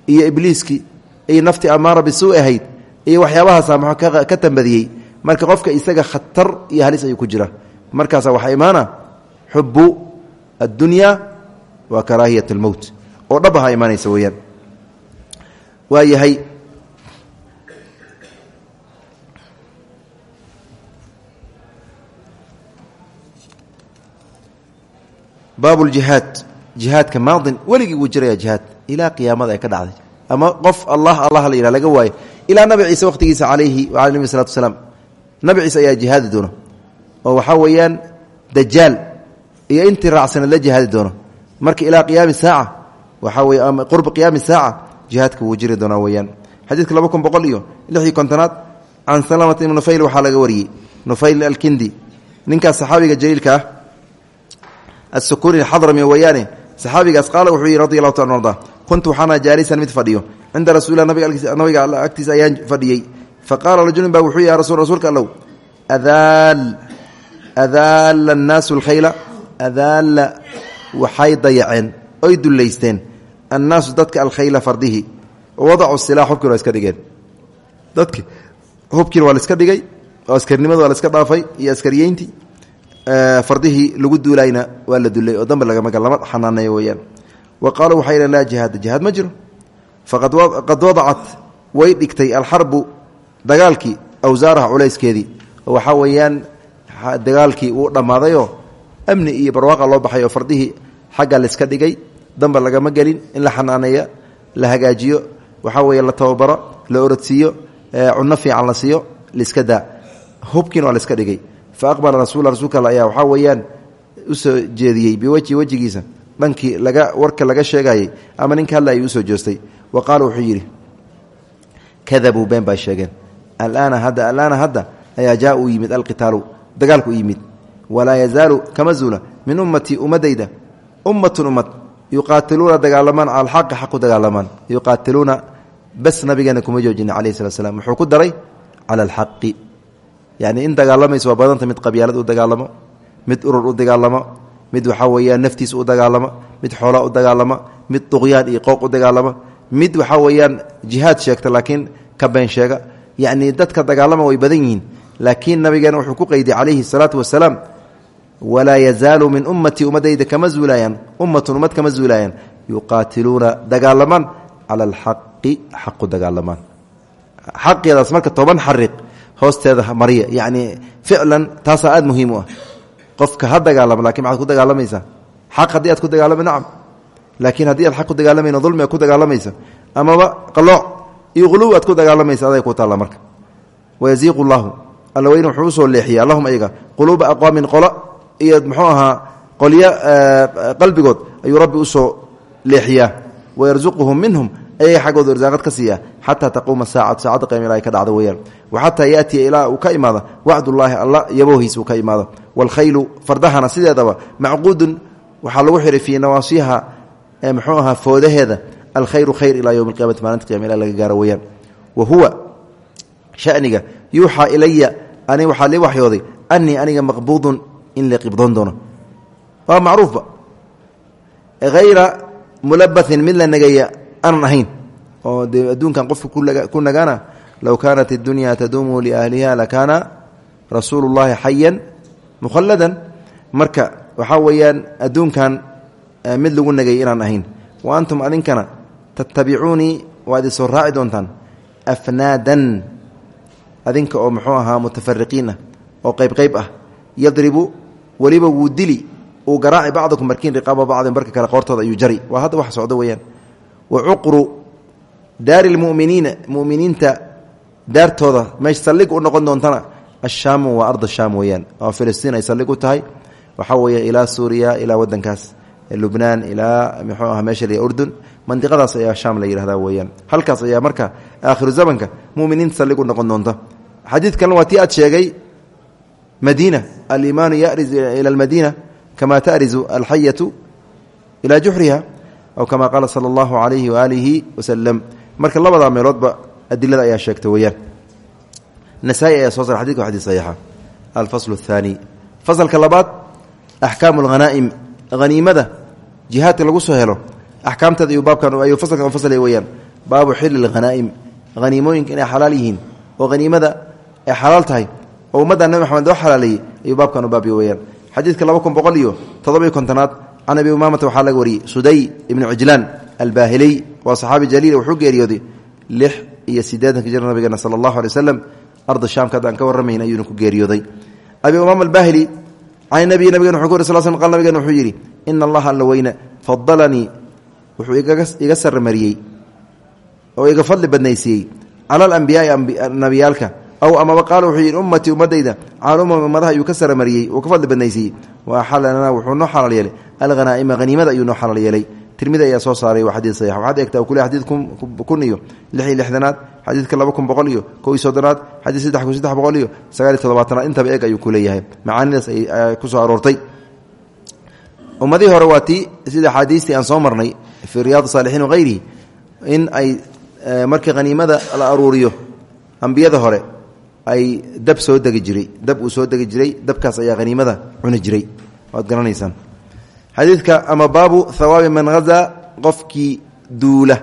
iyo ibliiskii iyo naftii amaara bisuu ahayd iyo waxyaabahaasa mxuu ka tambadiyey marka qofka isaga khatar iyo halis ayuu ku jira. Markaasa waxaa imaana xubu addunya wa karaahiyat almowt oo dhab aha imaanaysa weeyaan. Waa yahay baab ljihaad jihaadka maadin weligii wuu jiraya jihaad ilaa qiyaamada ay ka dhacday. Ama qof allah allah la yihah laga waayo ilaa nabi ciise waqtigiisa calayhi wala nabi salatu asalaam nabi ciise ayaa jihaadi doona oo waxaa weeyaan dajaal iyo intii raacsanad la jihaadi doono. Marka ilaa qiyaami saaca waxaa weye ama qurbi qiyaami saaca jihaadka wuu jiri doonaa weeyaan. Xadiidka laba kun boqol iyo lix iyo kontonaad can salamata ibni nufayl ah asukuni xadrami weeyaane saxaabigaas qaala wuxuu yihi radi allahu ta arda kuntu waxaana jaalisan mid fadhiyo cinda rasuulilah nabiga agtiisa ayaan fadhiyey fa qaala rajulun ba wuxuu ya rasul rasuulka allow adaalla annaasu alkhayla adaalla waxay dayaceen oy dullaysteen annaasu dadka alkhayla fardihi wadacu silaa hubkiin waa iska dhigeen dadki hubkiin waa la iska dhigay oo askarnimada waa iska dhaafay iyo askariyeyntii fardihii lagu duulayna waa la dulay oo dambe lagama lama xanaaneeyo weyaan wa qaaluu waxay dhaheen laa jihaada jihaad ma jiro. Faqad wadacat way dhigtay alxarbu dagaalkii awsaaraha culayskeedii oo waxaa weeyaan dagaalkii uu dhammaadayoo amni iyo barwaaqa loo baxay oo fardihii xagga laiska dhigay. Damba lagama gelin in la xanaaneeya la hagaajiyo. Waxaa weeye la tababaro la orodsiiyo cunno fiican la siiyo laiska daa. Hubkiina waa laiska dhigay fa aqbala rasuula rasuulka ayaa waxaa weeyaan u soo jeediyey biwejhi wejigiisa dhankii laga warka laga sheegayey ama ninka hadlayay u soo joostay wa qaala wuxuu yidhi kadabuu been bay sheegeen alaana hadda ayaa jaa yimid alqitaalu dagaalku yimid walaa yazaalu kama zuula min ummatii ummadayda ummatun ummad yuqaatiluuna dagaalamaan cala alxaqi xaq u dagaalamaan yuqaatiluuna bas nabigeena kuma joojina calayhi salat slam wuxuu ku daray cala alxaqi yacni in dagaalamayso waa badanta mid qabyaalad u dagaalamo mid urur u dagaalamo mid waxaa weeyaan naftiisa u dagaalamo mid xoolaa u dagaalamo mid duqyaan iyo qooq u dagaalamo mid waxaa weeyaan jihaad sheegta laakiin ka been sheega. Yacni dadka dagaalama way badan yihiin laakiin nabigeena wuxuu ku qeyday calayhi salaatu wasalaam walaa yazaalu min ummatii ummadayda kama zuulaayaan ummatun ummad kama zuulaayaan yuqaatiluuna dagaalamaan cala alxaqi xaqu dagaalamaan. Xaqidaas marka toban xariiq hoosteeda mariya. Yacni ficlan taasaa aada muhiim u ah. Qofka ha dagaalama laakiin maxaad ku dagaalamaysaa xaq haddii aad ku dagaalama nacam. Laakiin haddii aad xaq ku dagaalamayno dulmi aad ku dagaalamaysa amaba qalooc iyo quluw aad ku dagaalamaysa aday ku taalla marka. Wayaziiqu llahu alla weyne wuxuu u soo allahuma ayaga quluuba aqwaamin qola iyo muxuu ahaa qalbigood ayuu rabbi u soo leexiyaa. Wayarzuquhum minhum ayaga xaggooda irsaaqad ka siiya xataa taquuma saacatu saacadda qyam ila ay ka dhacdo weyaan waxataa yaatiya ilaa uu ka imaado wacdullaahi alla yaboohiis uu ka imaado. Waalkhaylu fardahana sideedaba macquudun waxaa lagu xihay fii nawaasiha muxuu ahaa foodaheeda alkhayru khayr ilaa yowmi alqiyamati maalinta qyama ila laga gaaro weyaan wa huwa shaniga yuuxaa ilaya ani waxaa lii waxyooday anii aniga maqbuudun in la qibdoon doono. Waa macruufba hayra mulabathin mid la nageeya aanan ahayn oo dee adduunkan qofka ku nagaana low kaanat اdunya taduumu liahliha lakaana rasuulu اllahi xayan mukhalladan. Marka waxaa weeyaan adduunkan mid lagu nagay inaan ahayn. Wa antum adinkana tattabicuunii waad isoo raaci doontaan afnaadan. Adinka oo muxuu ahaa mutafariqiin ah oo qeybqeyb ah. Yadribu weliba wuu dili uu garaaci bacdakum markiin riqaaba bacdin barka kale qoortooda ayuu jari. Waa hadda wax socdo weeyaan wa cuqru daari lmuminiina muminiinta daartooda meesha saldhig u noqon doontana ashaamu waa arda shaam weeyaan oo filistiin ay saldhig u tahay waxaa weeye ilaa suuriya ilaa wadankaas lubnaan ilaa muxuu aha meesha la urdun mandiqadaas ayaa shaam la yihahda weeyaan halkaas ayaa marka aakhiru zamanka muminiinta saldhig u noqon doonta xadiid kalena waa tii aad sheegay aw kama qaala sala allahu calayhi waaalihi wasalam marka labadaa meeloodba adilada ayaa sheegta weeyaan. Nasaa-i ayaa soo sara xadidka wa xadis saxiixa. Alfaslu athaani fasalka labaad axkaamu alghanaa'im haniimada jihaadka lagu soo helo. Axkaamteeda ayuu baabkan ayuu fasalkan u faslaya weeyaan. Baabu xilli lghanaa'im haniimooyinka inay xalaal yihiin oo haniimada ay xalaal tahay. Oo ummadda nabi maxamed loo xalaaleeyey ayuu baabkan u baabiyo boqol iyo toddobiyo kontonaad can abi umaamata waxaa laga wariyey suday ibnu cijlaan albaahiliy waa saxaabi jaliil wuxuu geeriyooday lix iyo siddeetanka jir nabigeena sala allahu alay waslem arda shaamka haddaan ka warramayn ayuuna ku geeriyooday abi umaama albaahili can nabiyi nabigena wuxuu ku yiri sal sl qal nabigena wuxuu yidhi ina allaha alla weyne fadalanii wuxuu iga sarmariyey oo iga fadli badnaysiiyey cala aw amaba qaala wuxuu yidhi ummatii ummadayda cala umami ummadaha ayuu ka saramariyey uu ka fadli badnaysiiyey wa axala lana wuxuu noo xalaal yeelay. Alghanaa'ima haniimada ayuu noo xalaal yeelay. Tirmidi ayaa soo saaray waa xadiid saxiix. Waxaad eegtaa kule xadiid kun iyo lix iyo lixdanaad xadiidka laba kun boqol iyo kow iyo soddonaad xadiid saddex kun saddex boqol iyo sagaal iyo toddobaatanaad. Intaba eeg ayuu ku leeyahay. Macaanidaas ay ku soo aroortay. Ummadihii ay dab soo degi jiray. Dab uu soo degi jiray dabkaas ayaa haniimada cuni jiray. Waad garanaysaan. Xadiidka ama baabu hawaabi man hazaa qofkii duula.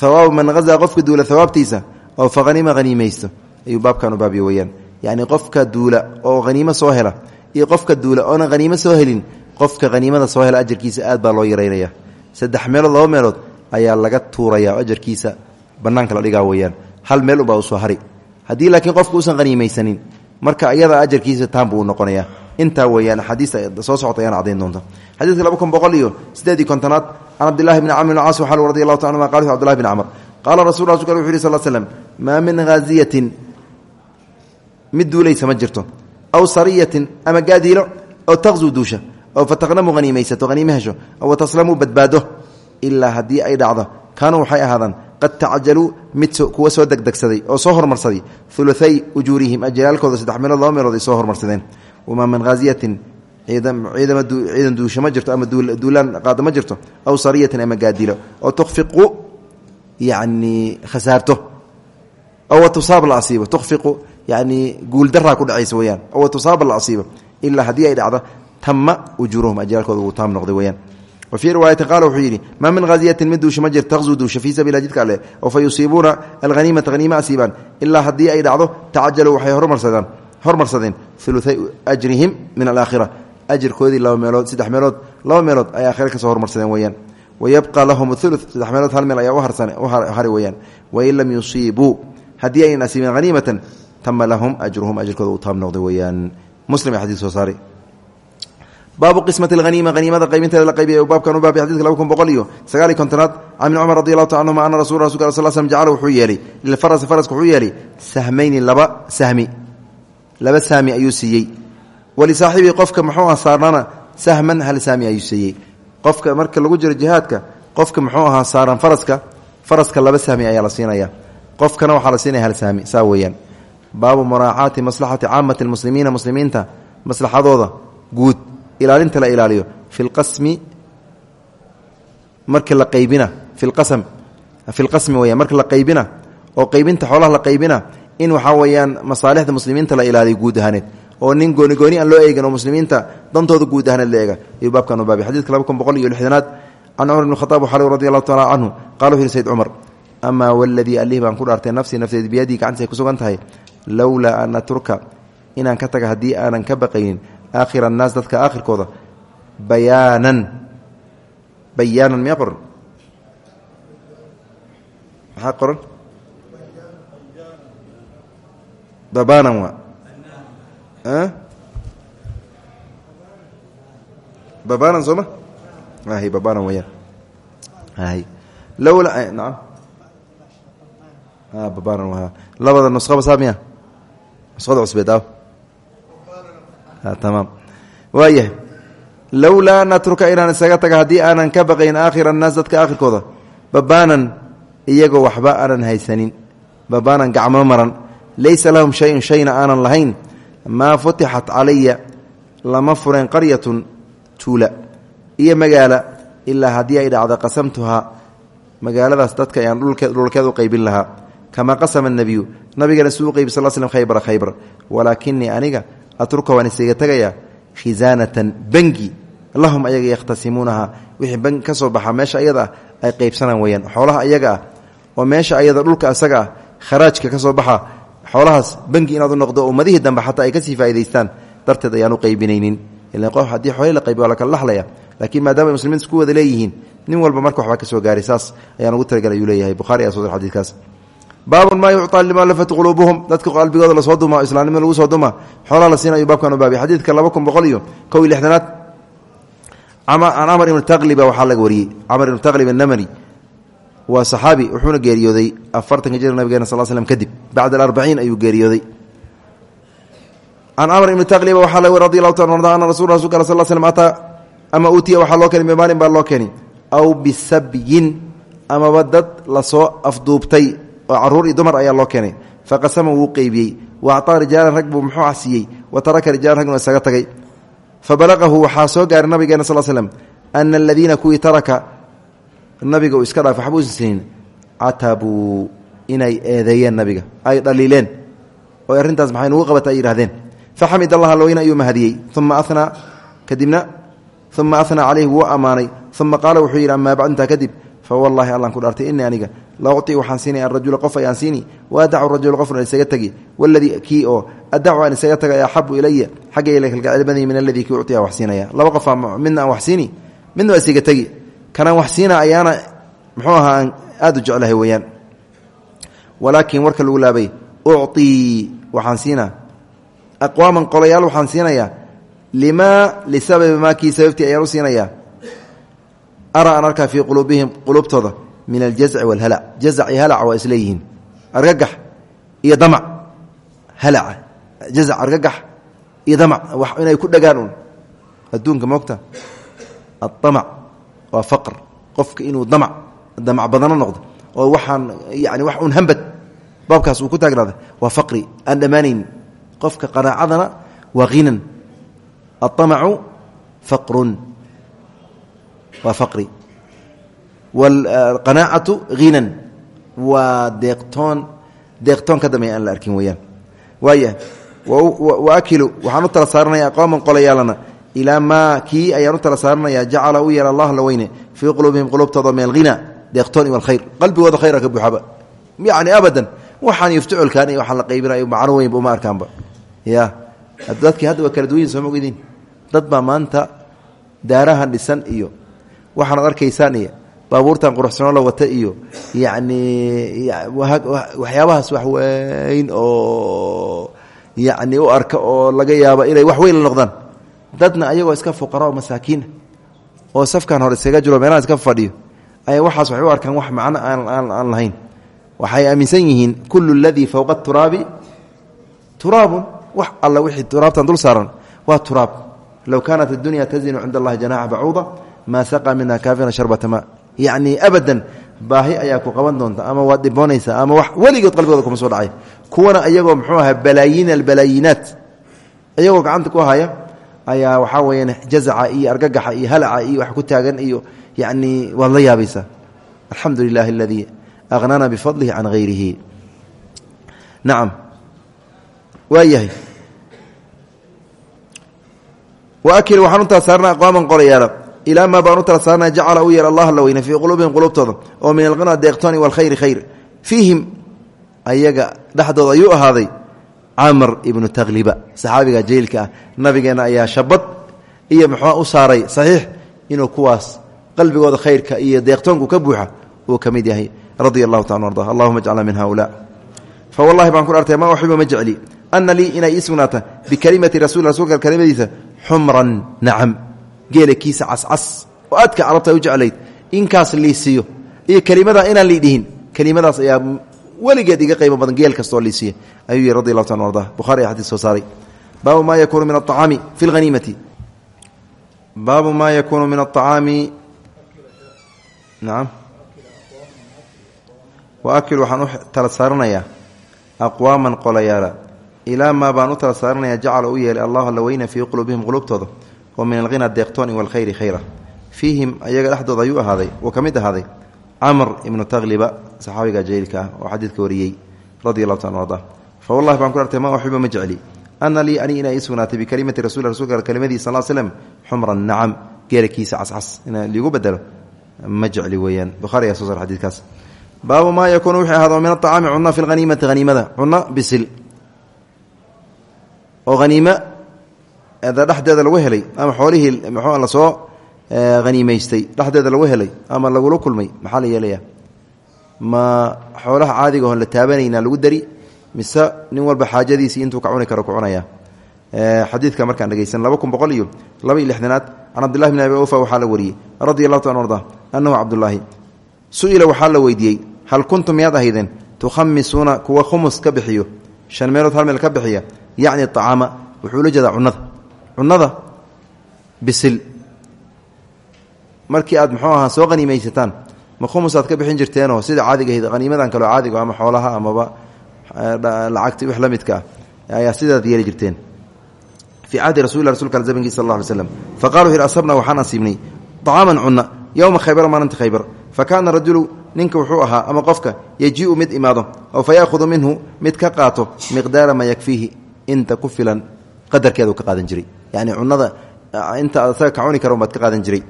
Hawaabu man hazaa qofkii duula hawaabtiisa oo fa haniima haniimaysto ayuu baabkan u baabiyo weyaan yacni qofka duula oo haniimo soo hela iyo qofka duula oonan haniimo soo helin qofka haniimada soo hela ajarkiisa aad baa loo yaraynaya. Saddex meelood laba meelood ayaa laga tuuraya oo ajarkiisa. Bannaanka la dhigaa weyaan hal meel ubaa u soo hari. Haddii laakiin qofka uusan haniimaysanin marka iyada ajarkiisa taan buu u noqonaya intaa weyaan axaadiista soo socota ayaan cadayn doonta. Xadiidka laba kun boqol iyo sideedii kontonaad can cabdillahi bni camr bn caas waxal radi allahu ta anuma qal cbdillahi bn camr. Qaala rasul rasulka wuxu yhi sal slm maa min haaziyatin mid duulaysa ma jirto. Aw sariyatin. Ama gaadiilo oo taqzuu duusha. Oo fataqnamu haniimaysato haniime hesho. Oo taslamu badbaado. Ilaa haddii ay dhacdo kaanuu waxay ahaadaan qad tacajaluu mid kuwa soo degdegsaday oo soo hormarsaday uluay ujuurihim ajyaalkooda saddex meelood laba meelood ay soo hormarsadeen. Wamaa min haaziyatin ciidan duusha ma jirto ama duulaan qaada ma jirto aw sariyatin ama gaadiilo oo tukfiqu yani khasaarto. Ow tusaab la asiibo tukfiqu yani guuldaraa ku dhacaysa weyaan ow tusaaba la asiibo ilaa haddii ay dhacdo tama ujuuruhum ajyaalkooda uu taam noqday weyaan wa fii riwaayati qaala wuxuu yidhi maa min haaziyatin mid duusha ma jir taqzuu duusha fii sabiila jidka alleh oo fa yusiibuuna alhaniimata haniima asiibaan ilaa haddii ay dhacdo tacajaluu waxay hormarsadaan hormarsadeen uluay ajrihim min alaakhira ajirkoodii laba meelood saddex meelood laba meelood ay aakhira ka soo hormarsadeen weyaan wayabqa lahum ulu saddex meelood hal meel ayaa u hari weyaan wain lam yusiibuu haddii aynan asiibin haniimatan tama lahum ajruhum ajirkooda uu taam noqday weyaan muslim soo saaray baabu qismati haniima haniimada qaybinteeda la qaybiya baabkan u baabay xadidka laba kun boqol iyo sagaal iyo kontonaad can ibni cumar radi allahu ta anhuma ana rasul rasulka al sl slm jacala wuxuu yeelay lilfarasi faraska wuxuu yeelay sahmayni laba sahmi laba sahmi ayuu siiyey walisaaxibii qofka muxuu ah saarnana sahman hal sahmi ayuu siiyey qofka marka lagu jiro jihaadka qofka muxuu ahaa saaran faraska faraska laba sahmi ayaa la siinaya qofkana waxaa la siinaya hal sahmi saa weeyaan baabu muraacaati guud ilaalinta la ilaaliyo. Fi lqasmi marka la qaybina fiqasm fi lqasmi weyaan marka la qaybina oo qaybinta xoolaha la qaybina in waxaa weeyaan masaalixda muslimiinta la ilaaliyo guud ahaaneed. Oo nin gooni gooni aan loo eegin oo muslimiinta dantooda guud ahaaneed la eega. Baabkan u baabay xadidka laba kun boqol iyo lixdanaad can cumar bn khaaab waxaa radi allahu taala canhu qala wuxu yhi sayd cumar amaa waladii baan ku dhaartay nafsii nafteed biyadii gacantiis ay ku tahay lowlaa an atruka inaan ka taga haddii aanan ka baqaynin aakhir annaas dadka aakhirkooda bayaanan. Bayaanan miyaa qoran? Maxaa qoran? Babaanan waa. Babaanan sooma hy babaanan weyaan hy lowla naam babaanan waa labada nuskhaba saa miya nuskhada cusbeed aaw waayahay lowlaa an atruka inaan isaga taga haddii aanan ka baqayn aakhir annaas dadka aakhirkooda babaanan iyagoo waxba aanan haysanin babaanan gacmo maran. Laysa lahum shayun shayna aanan lahayn. Maa futixat calaya lama fureen qaryatun tuula. Iyo magaala ilaa haddii ay dhacdo qasamtuhaa magaaladaas dadka ayaan dhulkeed u qaybin lahaa. Kamaa qasama nebiyu nabigana suu qaybi sal slm khaybra khaybar. Walaakinii aniga atruka waan isaga tegayaa khisaanatan bangi. Lahum ayaga yakhtasimuunaha wixii ka soo baxa meesha ayada ay qaybsanaan weyaan xoolaha ayaga ah oo meesha ayada dhulka asaga ah kharaajka ka soo baxa xoolahaas bangi inaad u noqdo ummadihii dambe xataa ay ka sii faa'idaystaan darteed ayaan u qaybinaynin. Ila qof haddii xoolii la qaybi waa la kala laxlaya laakiin maadaama ay muslimiinta isku wada leeyihiin nin walba marka waxbaa ka soo gaaray saas ayaan ugu talagalay ayuu leeyahay. Bukhari ayaa soo baabun maa yucطaa limualafati quluubuhum. Dadka qalbigooda la soo duma islaamnimo lagu soo duma xoolaa la siina ayuu baabkan u baabay xadiidka laba kun boqol iyo kow iyo lixdanaad can camar ibnu taqliba waxaa laga wariyey. Camar ibnu taqlib annamari waa saxaabi wuxuuna geeriyooday afartanka jir nabigeena sal slm kadib. Bacda alarbaciin ayuu geeriyooday. Can camr ibni taqliba waxaa laga wari radi allahu ta arda ana rasul rasulka al sal slm ataa ama uutiya waxaa loo keenay bimaalin baa loo keenay? Aw bisabyin amaba dad la soo afduubtay oo carruur iyo dumar ayaa loo keenay. Faqasama wuu qeybiyey. Wa acطaa rijaalan rag buu muxuu siiyey wa taraka rijaalan ragna isaga tagay. Fabalaqahu waxaa soo gaaray nabigeena sal slm ana aladiina kuwii taraka nabiga uu iska dhaafay waxba usan sinin catabuu inay eedeeyeen nabiga. Ay dhaliileen. Oo arrintaas maxay nugu qabata ay yidhahdeen faxamid allah alweyne ayuu mahadiyey. Uma anaa kadibna uma anaa caleyhi wuu ammaanay. Uma qaala wuxuu yidhi amaa bacd intaa kadib. Fa wallahi allan ku dhaartay inii aniga la uci waxaan siinay arajula qof ayaan siini wa adacu rajula qofna isaga tegi waladii kii oo adacu aan isaga tagay axabu ilaya xaggayla kalgacilbadii min aladii kii uci aan wax siinaya laba qof midna aan wax siini midna waa isaga tegi kanaan wax siina ayaana muxuu ahaa aan aada u jeclahay weeyaan. Walaakin warka lagu laabay ucii waxaan siinaa. Aqwaaman qolayaal waxaan min aljazci walhalac jazac iyo halaca waa isleeyihiin argagax iyo damac halaca jazac argagax iyo damac inay ku dhagaan un adduunka moogta aamac waa faqr. Qofka inuu damac damac badano noqdo oo waxaan yani wax un hambad baabkaas uu ku taagnaada waa faqri. Aan dhammaanayn qofka qanaacadana waa hinan aamacu faqrun. Waa waqanaacatu hinan waa deeqtoon deeqtoon ka dambeeya aan la arkin weyaan waaya wa akilu waxaan u tala saaranaya aqooman qolayaalana ilaa maa kii ayaan u tala saaranaya jacala u yeela allah la weyne fii quluubihim quluubtooda min alghina deeqtoon iyo alkhayr. Qalbigooda khayra ka buuxaba. Yacni abadan waxaan yuftuculkaan iyo waxaan la qaybinayo macno weynba uma arkaanba. Ya dadkii hadda waa kala duwanyin iyo iyo baabuurtan quruxsanoo la wata iyo yacni waxyaabahaas wax weyn oo yacni u arka oo laga yaabo inay wax weyn la noqdaan. Dadna ayagoo iska fuqara oo masaakiina oo safkan hore iskaga jiro meelahan iska fadhiyo ayaa waxaas waxay u arkaan wax macno aan lahayn. Waxay aaminsan yihiin kullu ladii fowqa turaabi turaabun. Wax alla wixii turaabtan dul saaran waa turaab. Low kaanat addunya tazinu cinda allahi janaxa bacuuda maa saqa minha kaafina sharbata ma yacni abadan baahi ayaa ku qaban doonta ama waad dhiboonaysaa ama wax weligood qalbigooda kuma soo dhacay. Kuwana iyagoo muxuu ahaa balaayiin albalaayinaat iyagoo gacanta ku haya ayaa waxaa weyaan jazaca iyo argagaxa iyo halaca iyo wax ku taagan iyo yacni waad la yaabaysaa. Alxamdu lilahi aladii aqnana bifadlihi can hayrihi nacam waa yahay waakil waxaan u qorayaala ilaa maa baan u tala saarna jacala u yeer allah la weyne fii quluubihim oo min alqina deeqtooni walkhayri khayr. Fiihim ayaga dhexdooda ayuu ahaaday camr ibnu takhliba saxaabiga jaliilka ah. Ayaa shabad iyo muxua u saaray saxiix inuu kuwaas qalbigooda khayrka iyo deeqtoonku ka buuxa uu ka yahay radia taala arda allahuma jcalna min haulaa fa wallahi baan ku artay maa uxibu ma jecli. Ana lii inay ii sugnaata bikelimati rasul rasuulka kelimadiisa xumran nacam geela kiisa cascas oo aadka carabta u jeclayd. Inkaas liisiiyo iyo kelimada inaan liidhihin kelimadaas ayaa weligeed iga qiimo badan geel kastoo liisiiya ayuu yihi radi allahu taala arda buhari aya soo saaray. Baabu ma yakuunu min aacaami fi lhaniimati baabu ma yakuunu min aلطacaami nacam waakil waxaan u tala saaranayaa aqwaaman qolayaala. Ilaa maa baan u u yeelay allah alla weyna fii quluubihim oo min alghina deeqtooni walkhayri khayra. Fiihim ayaga dhexdooda ayuu ahaaday uu ka mid ahaaday camr ibnu takhliba saxaabiga jaliilka ah oo xadiidka wariyey radi allahu taala arda fa wallahi baan ku artay ma uxibu ma jecli. Ana lii ani inay ii sugnaatay bikelimati rasul rasulka kelimadiis sal slm xumran nacam geelakiisa cascas in liigu bedelo. Ma jecli weeyaan. Buhari ayaa soo sar xadidkaas baabu maa yakuunu wixii ahaado min dhexdeeda lagu helay ama xoolihii mxuu la soo haniimaystay dhexdeeda lagu helay ama lagula kulmay maxaa la yeelaya ma xoolaha caadiga oon la taabanayna lagu dari mise nin walba xaajadiisii intuu ka cuni karo ku cunaya? Xadiidka markaan dhegeysan laba iyo laba iyo lixdanaad can cabdillahi bn abi ufa waxaa la wariyey radi allahu ta arda anahu cabdullaahi su'ila waxaa la weydiiyey hal kuntum miyaad ahaydeen? Tukhamisuuna kuwa khumus ka shan meelood hal meel ka bixiya wuxuu la jeedaa cunada cunada bisil. Markii aad muxuu ahaa soo haniimaysataan ma khumusaad ka bixin jirteenoo sida caadiga ahayd haniimadan kaleo caadiga ama xoolaha amaba lacagti wix la midka ah ayaa sidaad yeeli jirteen. Fii cahdi rasulila rasulka al zamankiis sal alla alay slam fa qala wuxu asabna waxaan asiibnay. طacaaman cunna yowma khaybara maalinta khaybar. Fa kaana rajulu ninka wuxuu ahaa ama qofka yajiiu mid imaado oo fa minhu mid ka qaato miqdaara maa yakfiihi inta ku filan qadarkeedu ka qaadan jiray yani cunada inta asaga ka cuni kara baad ka qaadan jiray.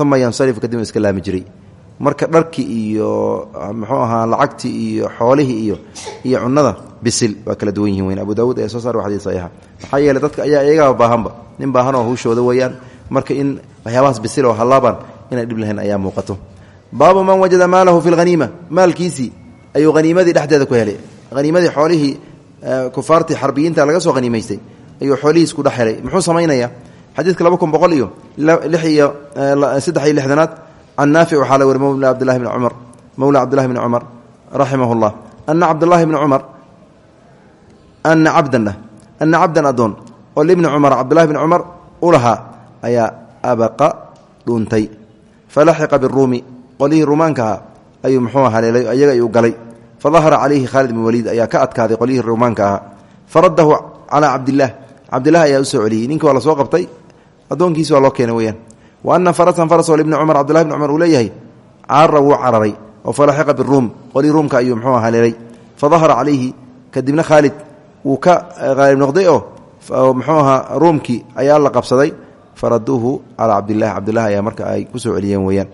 Uma yansarifu kadibna iska laami jiray. Marka dharkii iyo muxuu ahaa lacagtii iyo xoolihii iyo iyo cunada bisil waa kala duwan yihiin weyn. Abu daawuud ee soo saar xadii saxiixa. Maxaa yeeley dadka ayaa iyagaa baahanba. Nin baahanoo huushooda weeyaan. Marka in waxyaabahaas bisil oo hallaaban inay dhib lahayn ayaa muuqato. Baabu man wajada maalahu fi lhaniima maalkiisii ayuu haniimadii dhexdeeda ku helay. Haniimadii xoolihii kufaartii xarbiyiinta laga soo haniimaystay ayuu xoolihiis ku dhex muxuu samaynaya xadiidka laba kun boqol iyo lix iyo saddex iyo lixdanaad can naafic waxaa la wari mawla cabdillahi bni cumar. Mawla cabdillahi bni cumar raximah llah ana cabdullahi bni cumar ana cabdan ana cabdan adoon oo libni cumar cabdullahi bni cumar u lahaa ayaa abaqa dhuuntay. Falaxiqa biruumi ahaa ayuu muxuu haleelay ayaga ayuu galay. Fadahara calayhi khaalid bin waliid ayaa ka adkaaday qolyihii ruumaanka ahaa faradahu calaa cabdilah ayaa u soo celiyey ninki waa la soo qabtay addoonkiisi waa loo keenay weyaan wa ana farasan faras oo libni cumar cabdillahi bni cumar uu leeyahay caara wuu cararay oo falaxiqa biruum qolihii ruumka ayuu muxuu haleelay fadahara calayhi kadibna khaalid wuu ka qaalib noqday oo muxuu ahaa ayaa la qabsaday. Faraduuhu calaa cabdilah cabdilah ayaa marka ay ku soo celiyeen weyaan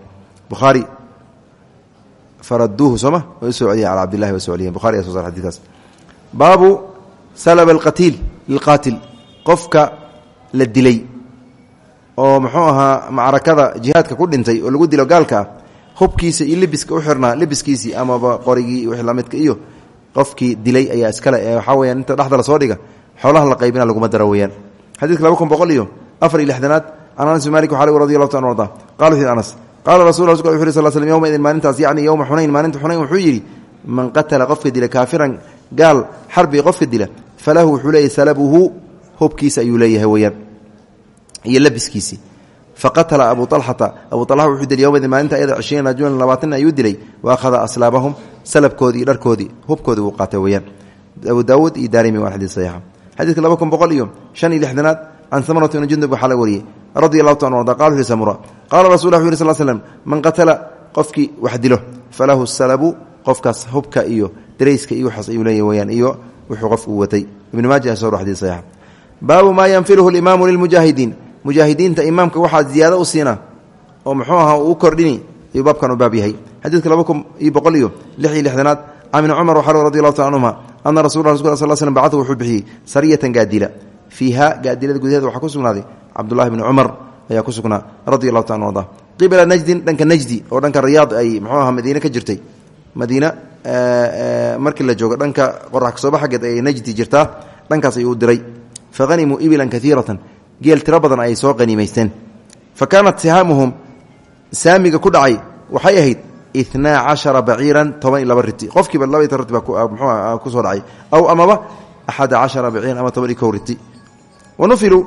bukhaari faraduuhu sooma way u soo celiyen cala cabdillahi way so celiyen bukhari ayaa so sar xadidkaas baabu salaba qofka la dilay oo muxuu ahaa macrakada jihaadka ku dhintay oo lagu dilo gaalka hubkiisa iyo libiska u xirnaa libiskiisii amaba qorigii wixii lamidka iyo qofkii dilay ayaa iskale ee waxaa weyaan inta dhexda la soo dhiga xoolaha la qaybina laguma dara weyaan xadiidka laba boqol iyo afar iyo lixdanaad anas malik waxaa lg radi allahu ta an arda qala wuxu anas qaala rasul rasulka wuxu yiri sal slm yowmaidin maalintaas yacni yowma xunayn maalinta xunayn wuxuu yidhi man qatala qofka dila kaafiran gaal xarbi qofka dila falahu wuxuu salabuhu hubkiisa ayuu leeyahay weyaan iyo labiskiisii faqatala abu alxata abu alxa wuxuu dilay yowmaidin maalinta ayada cishriin rajulan labaatan ayuu dilay. Wa akhada aslaabahum salabkoodii iyo dharkoodii hubkoodii wuu qaatay weyaan abu daawuud iyo daarimi waa xadiis saxiixa laba kun boqol iyo shan iyo lixdanaad can samrat bni jundub waxaa la wariyey radi allahu qala wuxu samura qaala rasul wu yiri sl slm man qatala qofkii wax falahu salabu qofkaas hubka iyo darayska iyo waxaas ayuu leeyahy weyaan iyo wuxuu qofku watay ibn maaja soo xadiis saxiixa baabu maa yanfiluhu limaamu lilmujaahidiin mujaahidiinta imaamka waxaa ziyaado u siina oo muxuu ahaa uu kordhini ayuu baabkan u baab yahay. Xadiidka laba kun iyo boqol iyo lix iyo lixdanaad can ibni cumar waxaa radi allahu taala anhuma ana rasul rasul sal slm bacatahu wuxuu bixiyey sariyatan gaadila. Fiiha gaadilada gudaheeda waxaa ku sugnaaday cabdullahi bni cumar ayaa ku sugnaa radi allahu taala arda qibla najdin dhanka najdi oo dhanka riyaad ay muxuu aha madiine ka jirtay. U diray fa hanimuu ibilan kaiiratan geel tiro badan ayay soo qaniimaysteen fa kaanat sihaamuhum saamiga ku dhacay waxay ahayd inaa cashara baciiran toban iyo laba riti qofkiiba laba toban riti baa ku soo dhacay aw amaba axada cashara baciiran ama toban iyo kow riti wanufiluu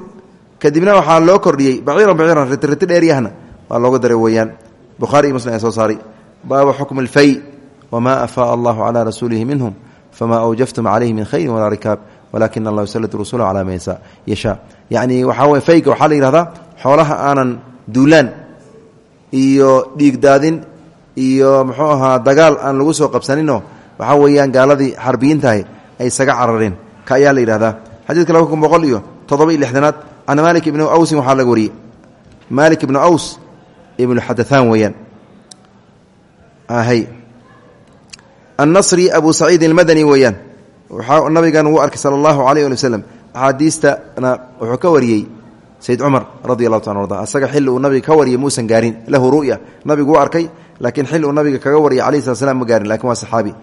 kadibna waxaa loo kordhiyey baciiran baciiran riti riti dheeryahna waa looga daray weeyaan bukhaari iyo muslim ayaa soo saaray baaba xukm alfay wamaa afaaa allahu calaa rasuulihi minhum famaa awjaftum calayhi min khayrin walaa rikaab walakina allah yusallitu rasuula calaa man yashaa yacni waxaa weye fayga waxaa la yihahdaa xoolaha aanan duulaan iyo dhiigdaadin iyo muxuu ahaa dagaal aan lagu soo qabsaninoo waxaa weeyaan gaaladii xarbiyiintahay ay isaga carareen. Ka ayaa la yidhahdaa. Xadiidka laba kun boqol iyo toddoba iyo lixdanaad can malik ibni awsin waxaa laga wariyey. Malik ibnu aws ibnu xadahaan weeyaan. Abu saciid almadani weeyaan nabigan wuu arkay sala allahu calayh ali waslem axaadiistana wuxuu ka wariyey sayd cumar radi allahu ta arda asaga xilli uu nabiga ka wariyay muusan gaarin lahu ru'ya. Nabigu wuu arkay laakiin xilli uu nabiga kaga wariyay alayh slat slam ma gaarin laakiin waa saxaabi.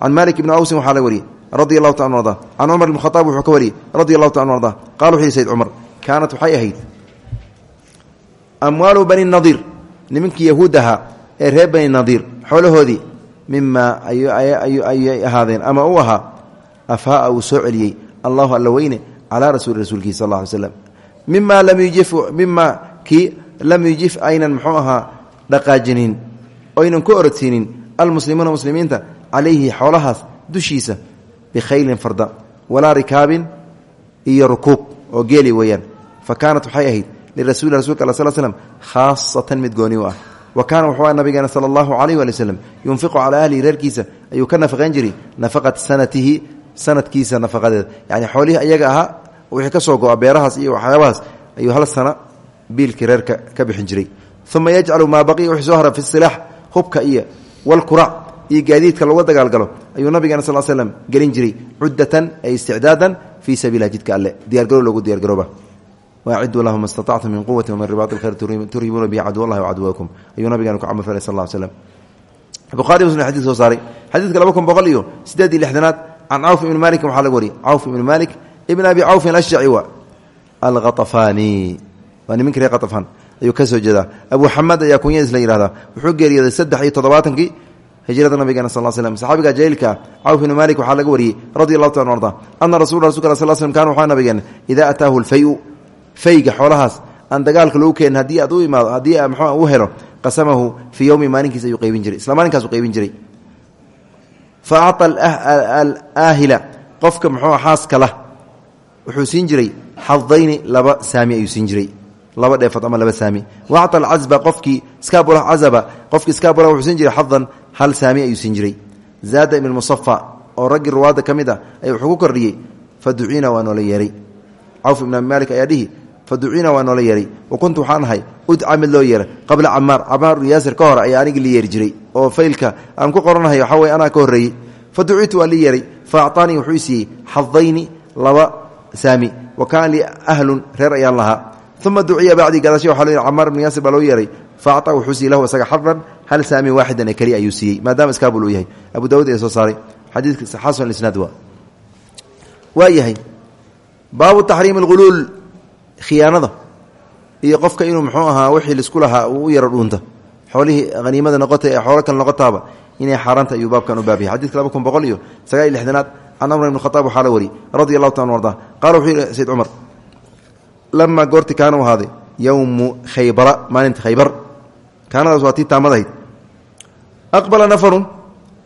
Can malik ibni awsin waxaa la wariyey radi allahu ta arda can cumar ibn khaaab wuxuu ka wariyey radi allahu ta arda qala wuxu yihi sayd cumar kaanat waxay ahayd amwaalu bani nadiir nimankii yahuud ahaa ee reer bani nadiir xoolahoodii mima ayay ahaadeen ama u ahaa afhaaa uu soo celiyey allahu alla weyne calaa rasuuli rasuulkiisa sal ly slam mima lam yujif mima kii lam yujif aynan muxuu ahaa dhaqaajinin oynan ku orodsiinin almuslimuuna muslimiinta calayhi xoolahaas dushiisa bikhaylin farda walaa rikaabin iyo rukuub oo geeli weeyaan. Fa kaanat waxay ahayd lirasuli rasulka al sl slm khaasatan mid gooni u ah. Wa kaana wuxuu ah nabigeena sala allahu calayh waali waslem yunfiqu calaa ahlihi reerkiisa ayuu ka nafaqayn jiray nafaqat sanatihi sanadkiisa nafaqadeeda yani xoolihii ayaga ahaa wixii ka soo go-a beerahaas iyo waxyaabahaas ayuu hal sana biilkii reerka ka bixin jiray. Uma yajcalu maa baqiya wixii soo fi silaax hubka iyo walkurac iyo gaadiidka laga dagaalgalo ayuu nabigeena sal slm gelin jiray cuddatan ay isticdaadan fii sabiilah jidka alle. Diyargaro loogu diyargarooba waaciduu lahu ma statactum min quwati wamin ribaat lkhayr turhibuuna bihi caduw allahi wacaduwakum ayuu nabigeena ku camal falay sal l slm buhari muslim xadis soo saaray. Laba kun boqol iyo sideed lixdanaad can cawf ibni malikin waxaa laga wariyay cawf ibni malik ibn abi cawfin alashjaci wa alkhaطafaani waa niminka ree khaطafaan ayuu ka soo jeedaa abu xamad ayaa kunyadiis la yihahdaa wuxuu geeriyooday saddex iyo toddobaatankii hijrada nabigeena sal slm saxaabiga jaliilka cawf ibni malik waxaa laga wariyey radi allahu taala arda ana rasul rasulka sal slm kan waxaa nabigeena idaa ataahu lfayu fayga xoolahaas aan dagaalka loogu keenin haddii aad u imaado haddii mxu u helo qasamahu fii yowmi maalinkiis ayuu qaybin jiray isla fa acطa alaahila qofka muxuu xaaska lah wuxuu siin jiray xadayni laba saami ayuu siin jiray laba dheefood ama laba saami wa acطa alcazba qofkii skaabula cazaba qofkii skaabula wuxuu siin jiray xadan hal saami ayuu siin jiray zaada ibn musafa oo raggii ruwaadda ka mid ah ay wuxuu ku kordhiyey fa duciina waa noola yeeray cawf ibn abi malik ayaa dhihi fa duciina waa noola yeeray wa kuntu waxaan ahay udca mid loo yeeray qabla camaar camaar yaasir ka hor ayaa anigi li yeeri jiray oo faylka aan ku qoranahay waxaa wey anaa ka horreeyey fa ducitu waa lii yeeray fa acطaanii wuxuu siiyey xadayni laba saami wa kaana lii ahlun reer ayaan lahaa uma duciya bacdii gadaashay waxa loo camaar ibnu yaasir baa loo yeeray fa acطaa wuxuu siiyey lahu isaga xadan hal saami waaxidan ee keliya ayuu siiyey maadaama iskaabul uu yahay abu dawud ee soo saaray xadiidka xasan isnaad waa waa yahay baabu taxriimi اlghuluul khiyaanada iyo qofka inuu muxuu ahaa wixii lisku lahaa uu u yaro dhuunta xoolihii haniimada noqotay ee xoolo kale noqotaaba inay xaaraanta ayuu baabkan u baabiyay xadidka laba kun boqol iyo sagaal iyo lixdanaad can cumar ibn khaaab waxaa la wariyey radi allahu taala arda qala wuxuu yihi sayd cumar lamaa goorti kaana u ahaaday yowmu khaybara maalinta khaybar. Kaanadaas waa tii taamadahayd aqbala nafarun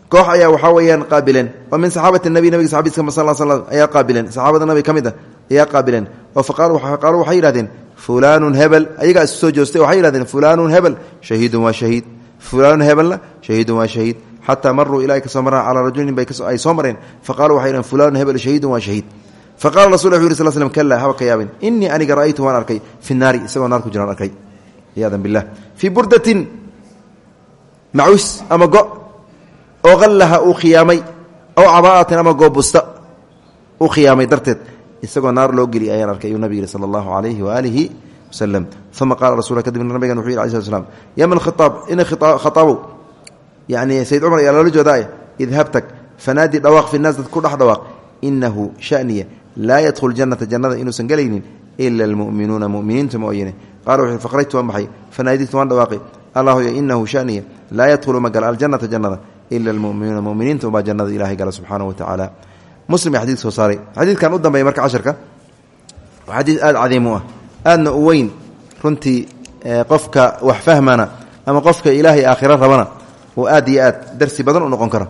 koox ayaa waxaa weeyaan qaabileen oo min saxaabati nabi nabiga saxabiiska sal sl ayaa qaabileen saxaabada nabiga ka mid a ayaa qaabileen. Oo faqaalu waxay yidhahdeen fulaanun hebel ayagaa isu soo joostay waxay yihahdeen fulaanun hebel shahiidun waa shahiid fulaanun hebelna shahiidun waa shahiid xataa maruu ilaa ay ka soo maraan calaa rajulin ay soo mareen faqaaluu waxay yidhahdeen fulaanun hebel shahiidun waa shahiid faqala rasul wuxu yiri sl slm kala haba ka yaabin inii aniga ra'aytu waan arkay fi naari isagoo naar ku jiraan arkay ciyaadan billah fii burdatin macus ama go oo qallaha uu khiyaamay ow cabaa'atin ama goobusta uu khiyaamay darteed isagoo naar loo geli ayaan arkay ayuu nabig yihi sala allahu calayhi waaalihi wasalam uma qaala rasul kadibna nabigan wuxuu yih alai slat slam yaman khitaab ina khataabow yani sayd cumar ayaa loola jeedaa idhabtag fanaadi dhawaaq fi naas dad ku dhex dhawaaq. Shaniya laa yadkhul janata jannada inuusan gelaynin ila almu'minuuna muminiinta mooyane qala wuxu faqrajtu waan baxay fanaadidtu waan dhawaaqay. Allahu inahu shaniya laa yadkhulu ma gala aljanata jannada ila almuminuuna muminiinta ubaa jannada ilahay gala subxaanahu wa tacaala muslim ee xadidka soo saaray. Xadiidkan u dambeeya marka casharka waa xadiid aada cadiim u ah. Aadna u weyn runtii qofka wax fahmana ama qofka ilaahay aakhiro rabana oo aad iyo aad darsi badan u noqon kara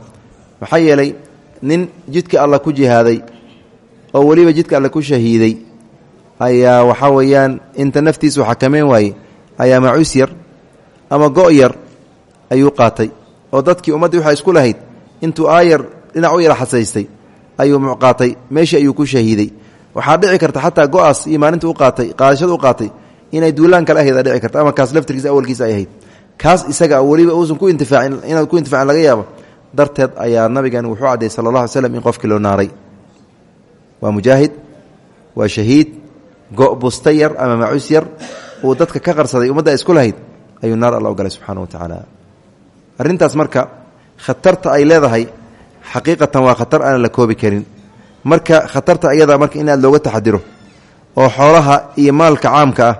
maxaa yeelay nin jidka alla ku jihaaday oo weliba jidka alle ku shahiiday ayaa waxaa weeyaan inta naftiisu xakameyn waaye ayaa macuus yar ama go' yar ayuu qaatay. Oo dadkii ummaddii waxaa isku lahayd intuu aayar dhinac u yara xasaystay ayuu muqaatay meeshii ayuu ku shahiiday. Waxaa dhici karta xataa go'aas iyo maalinta qaadashada u qaatay inay duulaan kale ahayd dhici karta ama kaas laftirkiisa awalkiisa ay ahayd. Kaas isaga weliba uusan ku intifaacin inaad ku intifaacin laga yaabo. Darteed ayaa nabigan wuxuu cadday sala allah alay slam in qofkii loo naaray. Waa mujaahid waa shahiid go' ama macuus yar dadka ka qarsaday ummadda isku lahayd ayuu naar alla ogalay subxaana wa tacaala. Arrintaas marka khatarta ay leedahay xaqiiqatan waa khatar aan la koobi karin. Marka khatarta ayadaa marka in aad looga taxadiro oo xoolaha iyo maalka caamka ah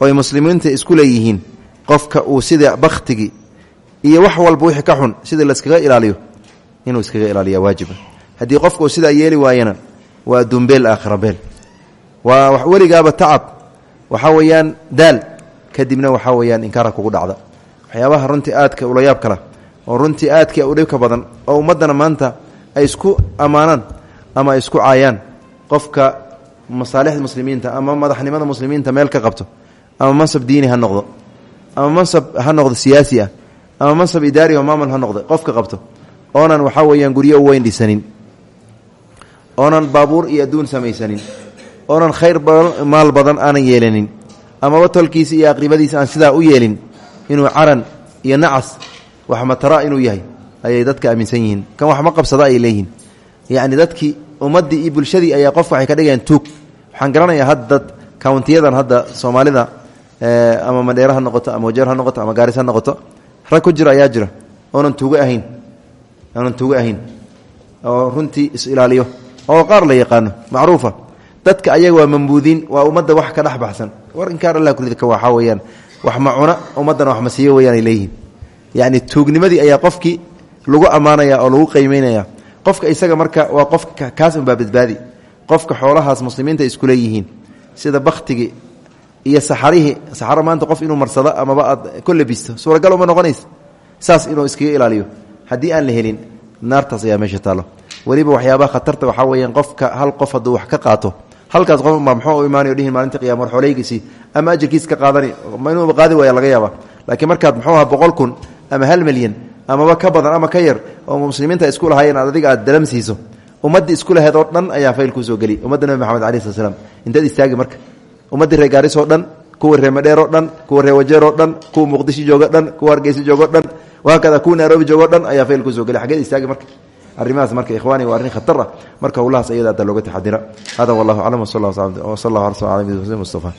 oo ay muslimiinta isku leeyihiin qofka uu sida bakhtigi iyo wax walba wixii ka xun sida layskaga ilaaliyo inuu iskaga ilaaliya waajiba. Haddii qofka uu sidaa yeeli waayana waa dumbeel aakhirabeel waa weligaaba tacab. Waxaa weeyaan daal. Kadibna waxaa weeyaan inkaara kugu dhacda. Waxyaabaha runtii aadka ula yaab kala oo runtii aadka u dhibka badan oo ummaddana maanta ay isku ammaanaan ama ay isku caayaan. Qofka masaalixda muslimiinta ama madaxnimada muslimiinta meel ka qabto ama mansab diini ha noqdo ama mansab ha noqdo siyaasi ah ama mansab idaari oo maamul ha noqdo qofka qabto oonan waxaa weeyaan guryo weyn dhisanin oonan baabuur iyo adduun samaysanin oonan khayr maal badan aanan yeelanin amaba tolkiisa iyo aqribadiisa aan sidaa u yeelin inuu caran iyo nacas wax matara inuu yahay? Ayay dadka aaminsan yihiin. Kan wax ma qabsada ay leeyihiin. Yacni dadkii ummaddii iyo bulshadii ayaa qofka waxay ka dhigayaan tuug. Waxaan garanayaa hadda countiyadan hadda soomaalida ama madheer ha noqoto ama wajeer noqoto ama gaaris noqoto rag ku jira ayaa jira. Oonan tuugo ahayn. Oonan tuugo ahayn. Oo runtii is-ilaaliyo oo qaar la yaqaano. Macruufa. Dadka ayaga waa mambuudiin waa ummadda wax ka dhex war inkaar allah kulidka waxaa weeyaan. Wax ma cuna wax ma siiyo leeyihiin yacni tuugnimadii ayaa qofkii lagu ammaanaya oo lagu qiimeynaya. Qofka isaga marka waa qofka kaas unbaa badbaadi. Qofka xoolahaas muslimiinta isku leeyihiin. Sida baktigii iyo saxarihii saxaro maanta qof inuu marsado amaba aad ku labisto. Suuragal uma noqonaysa. Saas inuu iskaga ilaaliyo. Haddii aan la helin naartaas ayaa meesha taallo weliba waxyaabaha khatarta waxaa weeyaan qofka hal qof hadduu wax ka qaato. Halkaas qof baa muxuu u dhihin maalinta qiyama war ama ajarkiis ka qaadani. Inuuba qaadi waaya laga yaaba laakiin markaad muxuu ahaa boqol kun ama hal milyan amaba ka badan ama ka yar oo muslimiinta isku lahaayeen adiga aad dalam siiso ummaddii isku laheed oo dhan ayaa fayl kuusoo geli. Ummadda nabi maxamed alai slat slam istaagi marka. Ummaddii reer gaaris oo dhan kuwa reer madheer oo dhan kuwa reer wajeer oo dhan kuwa muqdisho joogo dhan kuwa hargeysa joogo dhan wahaakada kuwa nairobi joogo dhan ayaa fayl kuusoo geli. Xageed istaagi marka. Arrimahaas marka ikhwaani waa arrin khatar marka howlahaas ayada hadda looga taxadira. Hada wallahu aclam wsal allah ala mustafa